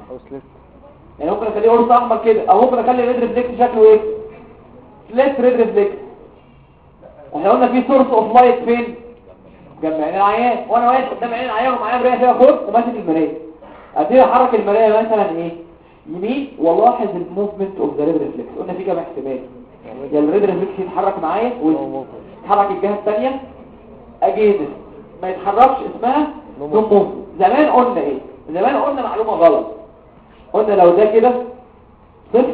يعني ممكن أخليه قرص أحمر كده أو ممكن أخلي ال red reflex شكله إيه؟ slit red reflex إحنا قلنا في source of light فين؟ جنب عين العيان. وأنا واقف قدام عين العيان ومعايا مراية فيها خرم وماسك المراية. ابتدي احرك المراية مثلا إيه؟ يمين والاحظ ال movement of the red reflex قلنا في كام احتمال. يا ال red reflex يتحرك معايا ويتحرك الجهة الثانية against ما يتحركش اسمها No no move زمان قلنا إيه؟ زمان قلنا معلومة غلط. قلنا لو ده كده صفر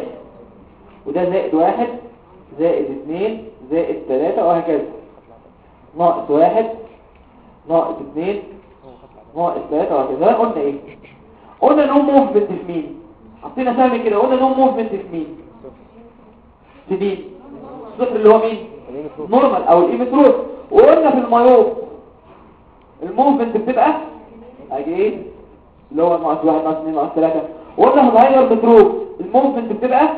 وده زائد واحد زائد اتنين زائد تلاتة وهكذا. ناقص واحد ناقص اتنين ناقص تلاتة وهكذا. هنا قلنا إيه؟ قلنا no movement في مين؟ حطينا سهم كده قلنا no movement في مين؟ في مين؟ الصفر اللي هو مين؟ normal أو ال emmetropes وقلنا في ال myope ال movement بتبقى أجي اللي هو ناقص واحد ناقص اثنين ناقص ثلاثة. وقلنا في ال hypermetrope ال movement بتبقى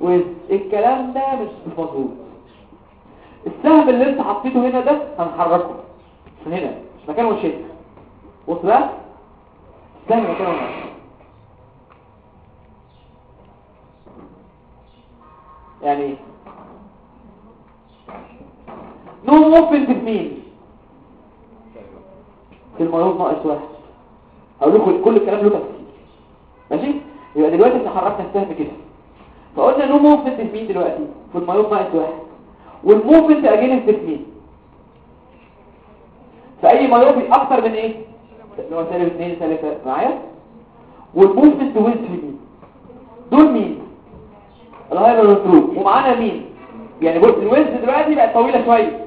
ويز الكلام ده مش مظبوط. السهم اللي انت حطيته هنا ده هنحركه. من هنا مش مكانه بص بقى؟ السهم مكانه هنا. يعني إيه no movement في مين في المريض ناقص واحد. هقول لكم كل الكلام له تفسير ماشي؟ يبقى دلوقتي إحنا حركنا السهم كده. فقلنا no movement في مين دلوقتي في المريض ناقص واحد. وال movement against في مين في أي myopia أكتر من إيه؟ اللي هو سالب 2 سالب. معايا؟ وال movement في مين؟ دول مين؟ ال hypermetrope ومعانا مين؟ يعني بص الويز دلوقتي بقت طويلة شوية.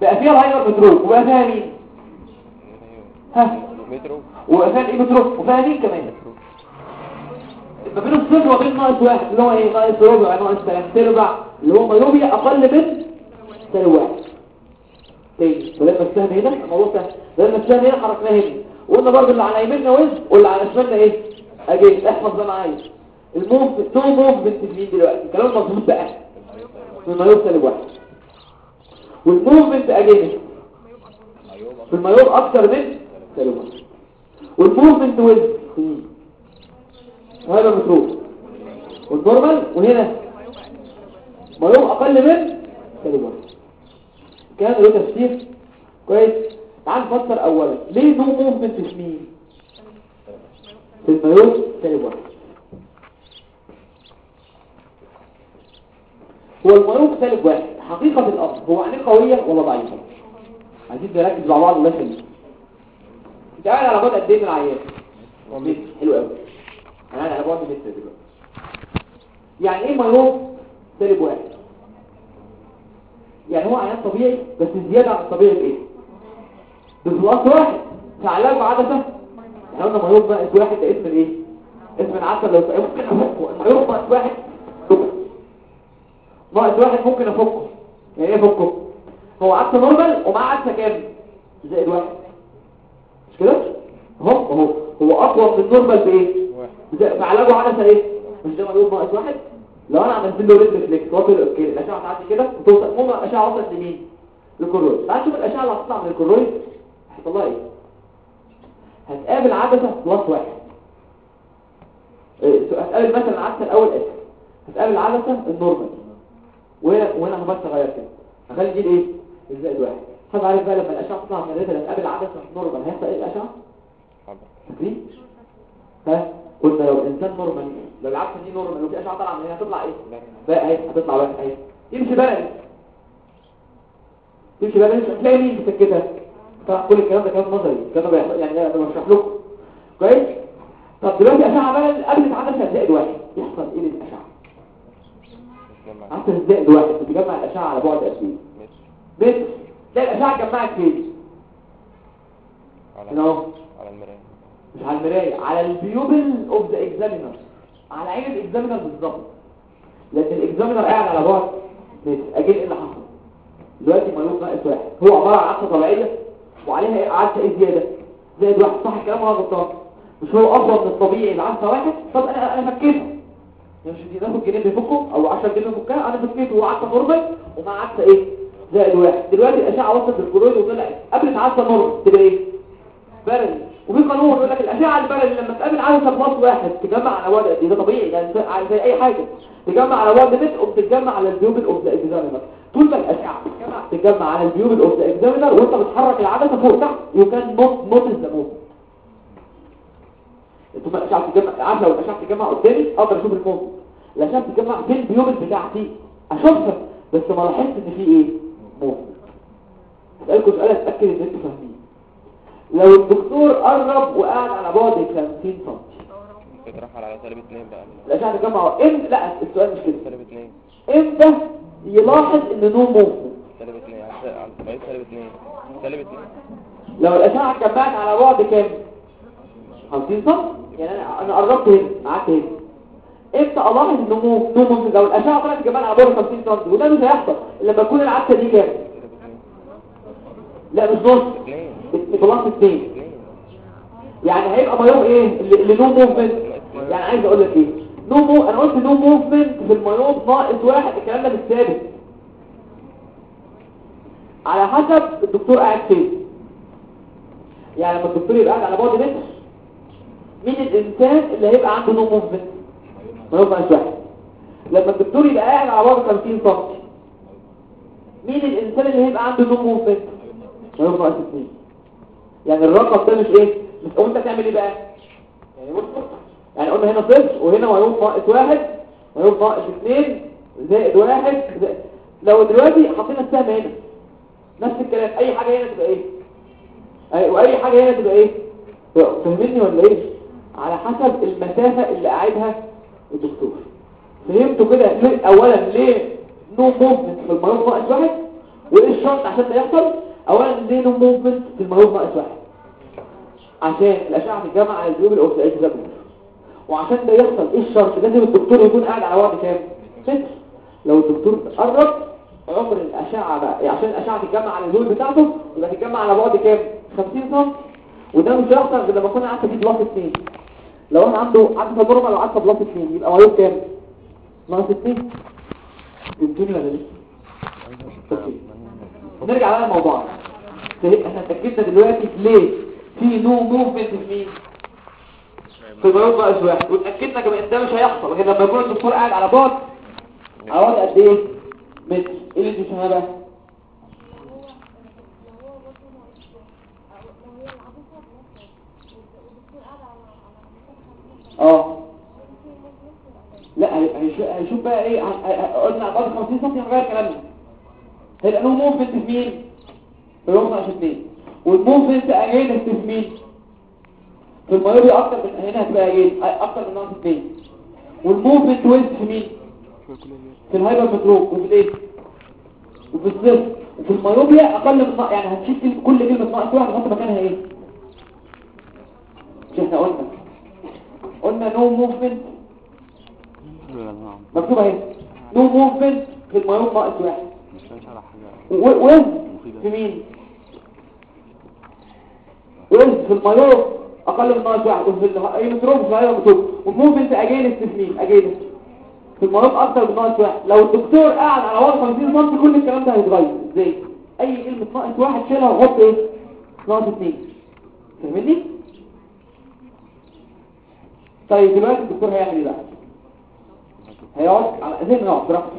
بقى فيها ال hypermetrope وبقى فيها مين؟ ها. emmetrope. وبقى فيها ال emmetrope وفيها مين كمان؟ ما بين الصفر وبين ناقص واحد اللي هو إيه؟ ناقص ربع ناقص ثلاث ارباع اللي هو myopia أقل من سالب واحد. تاني ولما السهم هنا الموضوع سهل. لما السهم هنا حركناه هنا. وقلنا برضه اللي على يميننا وز واللي على شمالنا إيه؟ أجي احفظ ده معايا. الموف تو موف مين دلوقتي. الكلام مظبوط بقى. في المايوب سالب واحد. والموفمنت أجي في المايوب أكتر من واحد والموفمنت ويز وهذا متروك والنورمال وهنا. مايوب أقل من واحد كان له تفسير؟ كويس. تعال نفسر اولا. ليه نو موفمنت في مين في سالب واحد هو المايوب سالب واحد. حقيقة الأمر هو عينيه قوية ولا ضعيفة؟ عايزين نركز مع بعض الله انت على بعد قد إيه من العيان متر حلو قوي. أنا على بعد متر دلوقتي. يعني إيه myope سالب واحد يعني هو عيان طبيعي بس زيادة عن الطبيعي بإيه؟ ب plus واحد. فعلاج بعدسة إحنا قلنا myope ناقص واحد ده اسم الايه اسم العسل لو ممكن أفكه. ال myope ناقص واحد ناقص واحد ممكن أفكه. يعني إيه أفكه؟ هو عدسة normal ومعاه عدسة كام زائد واحد. كده اهو اهو هو أقوى من ال normal بايه بعلاجه عدسة إيه؟ مش ده myope ناقص واحد؟ لو أنا عملت له red reflex واصل okay الأشعة تعدي كده. وتوصل المهم الأشعة وصلت لمين؟ لل choroid تعال نشوف الأشعة اللي هتطلع من ال choroid هيحصل لها إيه؟ هتقابل عدسة plus واحد. إيه، هتقابل مثلا العدسه الأول اسف هتقابل العدسه ال normal. وهنا وهنا بس اغير كده. هخلي دي الايه الزائد واحد. حد عارف بقى لما الأشعة تطلع من ال retina هتقابل عدسه normal هيحصل إيه الأشعة؟ فاكرين ها؟ قلنا لو الإنسان normal لو العدسه دي normal لو في أشعة طالعة من هنا هتطلع إيه؟ بقى اهي هتطلع بقى اهي يمشي بقى. يمشي بقى. مش هتلاقي مين بسكتها طبعا كل الكلام ده كلام نظري. كلام بيحصل يعني أنا بشرح لكم. كويس؟ طب دلوقتي أشعة بقى قبل عدسه زائد واحد يحصل إيه للأشعة؟ عدسه زائد واحد بتجمع الأشعة على بعد قد إيه؟ متر. تلاقي الاشعه اتجمعت فين اهو على المراية. مش على المراية على ال pupil of the examiner على عين ال examiner بالظبط. لكن ال examiner قاعد على بعد. متر أجل إيه اللي حصل؟ دلوقتي ملوك ناقص واحد. هو عبارة عن عدسة طبيعية وعليها إيه إيه زيادة. زائد واحد. صح الكلام ولا غلطان؟ مش هو أفضل من الطبيعي العدسة واحد؟ طب أنا أنا فكيته مش دي ناخد جنيه بيفكه؟ أو 10 جنيه بيفكها؟ أنا فكيته هو عدسة normal ومع عدسة إيه؟ زائد واحد دلوقتي الأشعة وصلت لل choroid وطلعت قبلت عدسة normal تبقى إيه؟ parallel وفي قانون يقول لك الأشعة ال parallel لما تقابل عدسه plus واحد تجمع على قد إيه ده طبيعي يعني زي أي حاجة. تجمع على بعد متر وبتتجمع على ال pupil of the examiner طول ما بتتجمع تتجمع على ال pupil of the examiner وأنت بتحرك العدسه فوق تحت يو كان نوت نوتس ذا موف أنتوا ما الأشعة بتتجمع عارف لو الاشعه بتتجمع قدامي أقدر أشوف ال move الأشعة بتتجمع في ال pupil بتاعتي. أشوفها بس ما لاحظت إن في إيه؟ move اسالكم سؤال أتأكد إن أنتوا فاهمين. لو الدكتور قرب وقعد على بعد 50 سم بترحل على سالب اتنين بقى. الاشعه تجمع ام لا السؤال مش كده. سالب اتنين. إمتى يلاحظ إن no movement سالب اتنين. على س- على سالب سالب اتنين. سالب اتنين. لو الاشعه اتجمعت على بعد كام؟ 50 سم يعني أنا أنا قربت هنا قعدت هنا. إمتى الاحظ ان no move no move لو الاشعه طلعت اتجمعت على بعد 50 سم وده مش هيحصل. لما تكون العدسه دي كام؟ لا مش اتنين plus 2 اتنين. يعني هيبقى myope إيه؟ اللي no movement يعني عايز أقول لك إيه؟ no أنا قلت no movement في ال myope ناقص واحد الكلام ده مش ثابت. على حسب الدكتور قاعد فين. يعني لما الدكتور يبقى قاعد على بعد متر مين الإنسان اللي هيبقى عنده no movement ناقص واحد لما الدكتور يبقى قاعد على بعد 50 سم مين الإنسان اللي هيبقى عنده no movement myope ناقص 2 يعني الرقم ده مش إيه؟ مش وانت تعمل إيه بقى؟ يعني يعني قلنا هنا صفر وهنا myope ناقص واحد و myope ناقص اثنين زائد واحد. لو دلوقتي حطينا السهم هنا. نفس الكلام أي حاجة هنا تبقى إيه؟ أي وأي حاجة هنا تبقى إيه؟ فهمتني ولا إيه؟ على حسب المسافة اللي قاعدها الدكتور فهمتوا كده ليه اولا ليه no movement في ال myope ناقص واحد؟ وإيه الشرط عشان ده يحصل؟ اولا ليه no movement في ال myope ناقص واحد؟ عشان الأشعة تتجمع على الجيوب الاوكسيدات وعشان ده يحصل إيه الشرط؟ لازم الدكتور يكون قاعد على بعد كام؟ متر لو الدكتور قرب عمر الأشعة بقى عشان الأشعة تتجمع على الجيوب بتاعته يبقى تتجمع على بعد كام؟ 50 سم. وده مش هيحصل غير لما أكون قاعد في plus 2 لو أنا عنده عدسه normal وعدسه plus 2 يبقى myope كام؟ ناقص 2 فهمتوني ولا لسه okay. نرجع بقى لموضوعنا إحنا اتأكدنا دلوقتي ليه في نو موفمنت في مين في المريض ناقص واحد واتأكدنا كمان إن ده مش هيحصل. غير لما يكون الدكتور قاعد على بعد على بعد قد إيه؟ متر. إيه اللي انت مش فاهمها بقى؟ آه. لا هي- هيشوف بقى إيه قلنا بعد 50 سم هنغير كلامنا. هيبقى no movement في مين في myope ناقص 2 وال movement against في مين في ال myope أكتر من هنا هتبقى اجين أكتر من ناقص 2 وال movement with في مين في ال hypermetrope وفي الايه وفي الصفر وفي ال myopia أقل من يعني هتشيل كل- كل كلمه ناقص واحد نحط مكانها إيه؟ مش إحنا قلنا. قلنا no movement مكتوبه اهي. no movement في ال myope ناقص واحد. و- وزن في مين؟ وزن في الميوب أقل من ناقص واحد. وفي ال emmetrope في ال emmetrope وال movement against في مين؟ against في ال myope أكتر من ناقص واحد. لو الدكتور قاعد على وضع 50 سم كل الكلام ده هيتغير. إزاي أي كلمة ناقص واحد شيلها وحط إيه؟ ناقص اثنين فاهمني؟ طيب دلوقتي الدكتور هيعمل إيه بقى؟ هيقعد على يقعد براحته.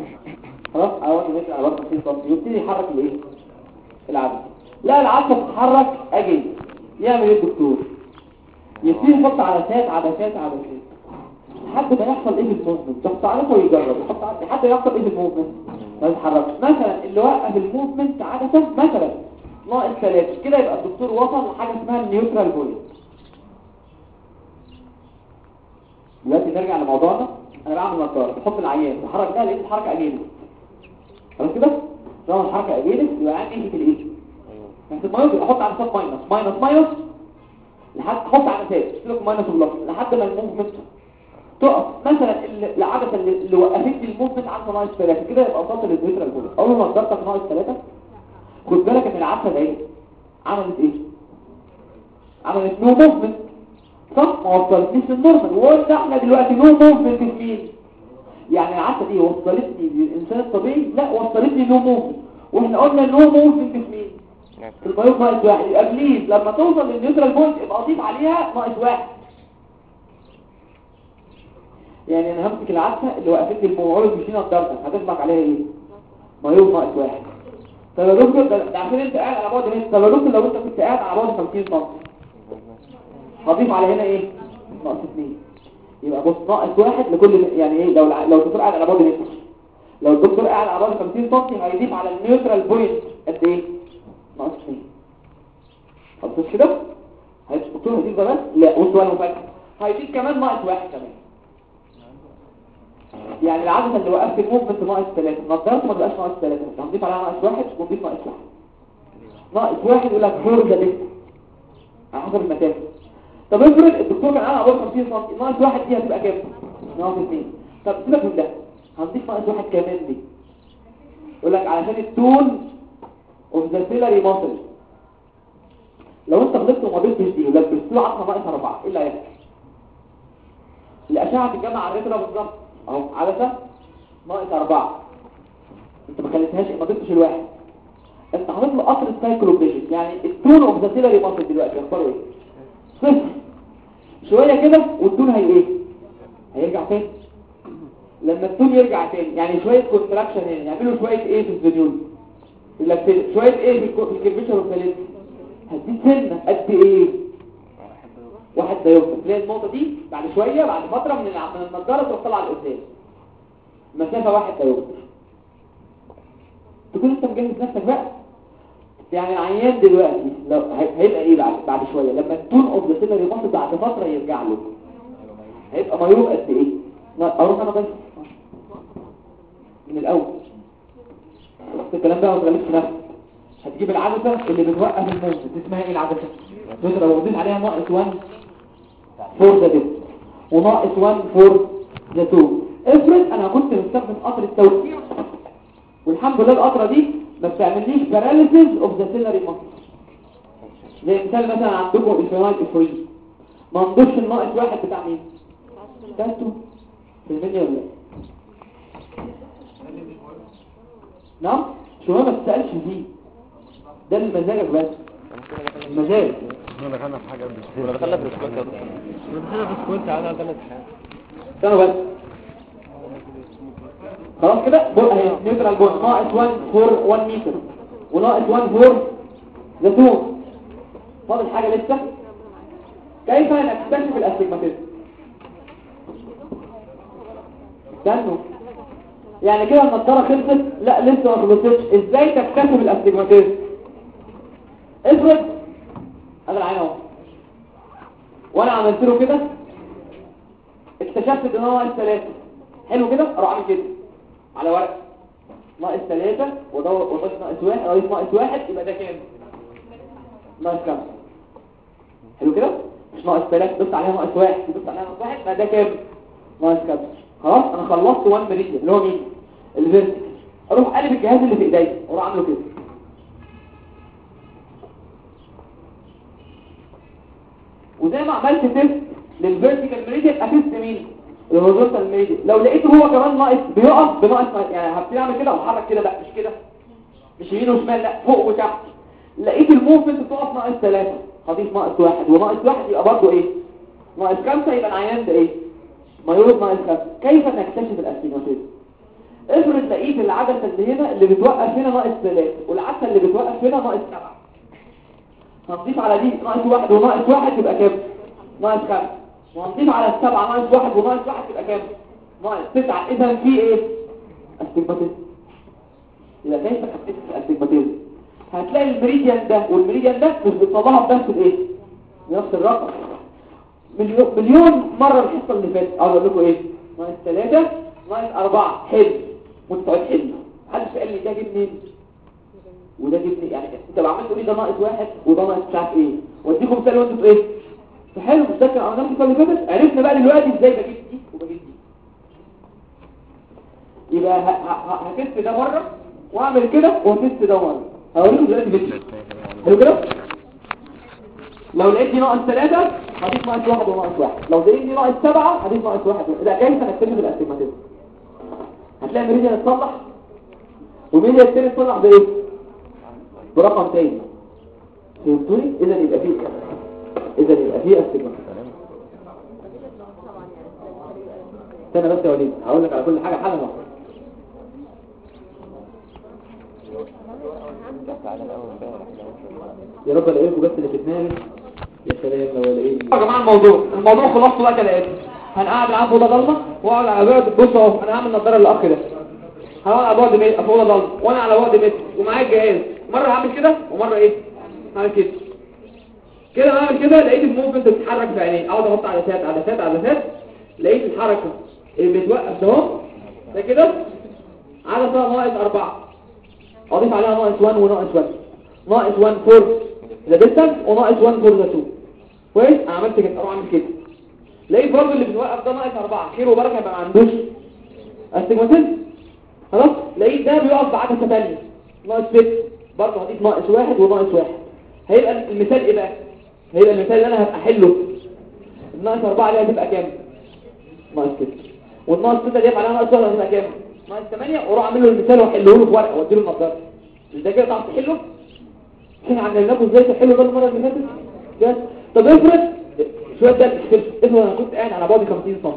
خلاص؟ وقت متر على 50 سم يبتدي يحرك الإيه؟ العدسه لا العدسه بتتحرك أجي يعمل إيه الدكتور؟ يبتدي يحط عدسات عدسات عدسات لحد ما يحصل إيه ال movement يحط عدسه ويجرب يحط عدسه لحد ما يحصل إيه ال movement ما يتحركش. مثلا اللي وقف ال movement عدسه مثلا. ناقص ثلاثة. كده يبقى الدكتور وصل لحاجة اسمها ال neutral point دلوقتي نرجع لموضوعنا. أنا بعمل نظارة بحط العيان بحرك ده لقيت الحركه against خلاص كده؟ لو الحركة against يبقى عندي ناحيه الايه تحت ال myopes أحط عدسات minus. minus minus لحد أحط عدسات سيبك minus و plus لحد ما ال movement تقف مثلا ال- العدسة اللي, وقفتني ال movement عدسه ناقص 3 كده يبقى وصلت لل neutral point أقول له نظارتك ناقص 3 خد بالك إن العدسة دي عملت إيه؟ عملت no movement صح؟ ما وصلتنيش لل normal وقلنا إحنا دلوقتي no movement في مين يعني العدسه دي وصلتني للإنسان الطبيعي؟ لا وصلتني no movement وإحنا قلنا no movement في مين في ال myope ناقص واحد. يبقى please لما توصل لل neutral point يبقى أضيف عليها ناقص واحد. يعني أنا همسك العدسه اللي وقفت لي ال movement مش هنا الضغط هتطلق عليها إيه؟ myope ناقص واحد. طب يا دكتور ده عشان أنت قاعد على بعد طب يا دكتور لو أنت كنت قاعد على بعد 50 سم هضيف على هنا إيه؟ ناقص 2 يبقى بص ناقص واحد لكل يعني إيه؟ لو لو الدكتور قاعد على بعد لو الدكتور قاعد على بعد 50 سم هيضيف على ال neutral point قد إيه؟ ناقص 2 خلاص كده. الدكتور هيضيف ده بس؟ لا والسؤال مفاجئ هيزيد كمان ناقص واحد كمان. يعني العدسه اللي وقفت ال movement ناقص ثلاثة نظرت ما بقاش ناقص ثلاثة هنضيف عليها ناقص واحد ونضيف ناقص واحد. ناقص واحد يقول لك the distance على حسب المسافة طب افرض الدكتور كان قاعد على 50 سم ناقص واحد دي هتبقى كام؟ ناقص اثنين طب سيبك من ده. هنضيف ناقص واحد كمان دي يقول لك علشان ال tone of the ciliary muscle لو انت غلطت وما ضفتش دي ولبست له عدسة ناقص اربعه إيه اللي هيحصل؟ الأشعة تتجمع على ال retina بالظبط. أهو عدسه ناقص أربعة. أنت ما خليتهاش ما ضفتش الواحد. انت حاطط له قطرة cycloplegia يعني ال tone of the ciliary muscle دلوقتي أخباره إيه؟ صفر. شوية كده وال tone هي إيه؟ هيرجع تاني. لما ال tone يرجع تاني يعني شوية contraction هنا يعملوا شوية إيه في كده، شوية إيه في ال curvature وال lens هتزيد سنه قد إيه؟ واحد ده يوصل. تلاقي النقطة دي بعد شوية بعد فترة من الع- من النضاره تروح طالعة لقدام. مسافة واحد ده يوصل. تكون أنت مجهز نفسك بقى؟ يعني العيان دلوقتي لو هي- هيبقى إيه بعد بعد شوية؟ لما ال tone of the ciliary muscle بعد فترة يرجع له. هيبقى myope قد إيه؟ أروح أنا بس. من الأول. الكلام ده ما تغلبش نفسك هتجيب العدسة اللي بتوقف الموز. اسمها إيه العدسة؟ لو وضيت عليها ناقص 1 فور ذا ديت وناقص 1 فور ذا 2 افرض أنا كنت مستخدم قطر التوسيع والحمد لله القطرة دي ما بتعمليش باراليسيس اوف ذا سيلري ماسل زي مثال مثلا عندكم الفينايل افرين ما نضيفش الناقص واحد بتاع مين؟ بتاعته في المنيا ولا لا؟ نعم؟ شو ما تسألش فيه ده المزاجك بس. المزاج. إحنا دخلنا في حاجة كنا دخلنا في دكتور دخلنا في سكوت تعالى على ثلاث حاجات استنوا بس. خلاص كده؟ اهي نيوترال بون ناقص 1 فور 1 متر. وناقص 1 فور زيتون. فاضل حاجة لسه؟ كيف نكتشف الأستجماتيزم؟ استنوا. يعني كده النضارة خلصت؟ لا لسه ما خلصتش. إزاي تكتشف الأستجماتيزم؟ افرض هذا العين أهو. وأنا عملت له كده. اكتشفت إن هو ناقص ثلاثة حلو كده؟ أروح أعمل كده. على ورق ناقص ثلاثة وده وده ناقص واحد رئيس ناقص واحد يبقى ده كام؟ ناقص خمسة. حلو كده؟ مش ناقص ثلاثة ضفت عليها ناقص واحد ضفت عليها ناقص واحد يبقى ده كام؟ ناقص خمسة. خلاص أنا خلصت one meridian اللي هو مين؟ ال vertical أروح قلب الجهاز اللي في إيديا وأروح أعمله كده. وزي ما عملت test لل vertical meridian أ test مين؟ ال horizontal meridian لو لقيته هو كمان ناقص بيقف بناقص يعني هبتدي أعمل كده وأحرك كده بقى مش كده. مش يمين وشمال لا فوق وتحت. لقيت الموفمنت بتقف ناقص ثلاثة هضيف ناقص واحد. وناقص واحد يبقى برضه إيه؟ ناقص خمسة يبقى العيان ده إيه؟ مايوب ناقص خمسة. كيف نكتشف الاستيجماتيزم افرض لقيت العدسة اللي هنا اللي بتوقف هنا ناقص ثلاثة والعدسة اللي بتوقف هنا ناقص سبعة. هنضيف على دي ناقص واحد وناقص واحد يبقى كام؟ ناقص خمسة. وهنضيف على السبعة ناقص واحد وناقص واحد يبقى كام ناقص تسعة إذا في إيه؟ استيجماتيزم يبقى كيف تكتشف الاستيجماتيزم هتلاقي المريديان ده والمريديان ده مش بتصلها بنفس الايه بنفس الرقم. مليون, مليون مرة الحصة اللي فاتت. أقول لكم إيه؟ ناقص ثلاثة ناقص أربعة. حلو. وانت تقعد حلو محدش قال لي ده جه منين؟ وده جه منين؟ يعني إنت لو عملت إيه ده ناقص واحد وده ناقص مش عارف إيه. وأديكم مثال وأنتوا في إيه؟ فحلو كان أنا الحصة اللي فاتت عرفنا بقى دلوقتي إزاي بجيب دي وبجيب دي. يبقى ه- ه- ه- هكف ده مرة وأعمل كده وهكف ده مرة. هوريكم دلوقتي فيديو. حلو كده؟ لو لقيت دي ناقص ثلاثة هضيف ناقص واحد وناقص واحد. لو لقيت دي ناقص سبعة هضيف ناقص واحد لا كيف نكتشف ال astigmatism هتلاقي meridian اتصلح و meridian التاني اتصلح بإيه؟ برقم تاني. فهمتوني اذا يبقى فيه. اذا يبقى فيه astigmatism استنى بس يا وليد هقول لك على كل حاجة حاجة واحدة. يا رب ألاقي لكم بس اللي في دماغي. يا سلام لو الاقي يا جماعة الموضوع الموضوع خلاصته بقى كالاتي هنقعد معاه في اوضه ضلمة؟ وأقعد على بعد بص أهو أنا هعمل نظارة للأخ ده. هقعد على بعد متر في اوضه ضلمة. وأنا على بعد متر ومعايا الجهاز. مرة هعمل كده ومرة إيه؟ هعمل كده. كده هعمل كده لقيت الموفمنت بتتحرك عينيه أقعد أحط عدسات عدسات عدسات لقيت الحركة اللي بتوقف ده ده كده؟ عدسه ناقص أربعة. أضيف عليها ناقص 1 وناقص 1 ناقص 1 for the distance وناقص 1 for the tone كويس؟ أنا عملت كده أروح أعمل كده. لقيت برضه اللي بتوقف ده ناقص 4 خير وبركة ما عندوش. astigmatism خلاص؟ لقيت ده بيقف بعدسه ثانية ناقص 6 برضه هضيف ناقص 1 وناقص 1 هيبقى المثال إيه بقى؟ هيبقى المثال اللي أنا هبقى أحله. الناقص 4 دي هتبقى كام؟ ناقص 6 والناقص 6 دي عليها ناقص 1 هتبقى كام؟ ناقص 8 وأروح أعمل له المثال وأحله له في ورقه وادي له النضاره مش ده كده تعرف تحله؟ إحنا علمناكم إزاي تحلوا ده المرة اللي فاتت؟ بس. طب افرض شوية ده افرض أنا كنت قاعد على بعد 50 سم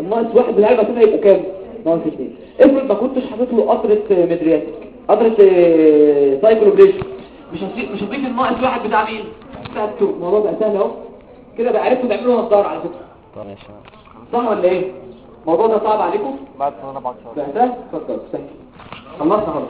الناقص واحد بالعلبة كده يبقوا كام؟ ناقص 2 افرض ما كنتش حاطط له قطرة مدرياتيك قطرة آه، cycloplegia. مش هضيف مش هضيف الناقص واحد بتاع مين؟ بتاع ال tone الموضوع بقى سهل أهو. كده بقى عرفتوا تعملوا نضاره على فكرة. ماشي. صح ولا إيه؟ الموضوع ده صعب عليكم؟ بعد سنة بعد شهر. بقى سهل اتفضل. سهل. خلصنا خلاص.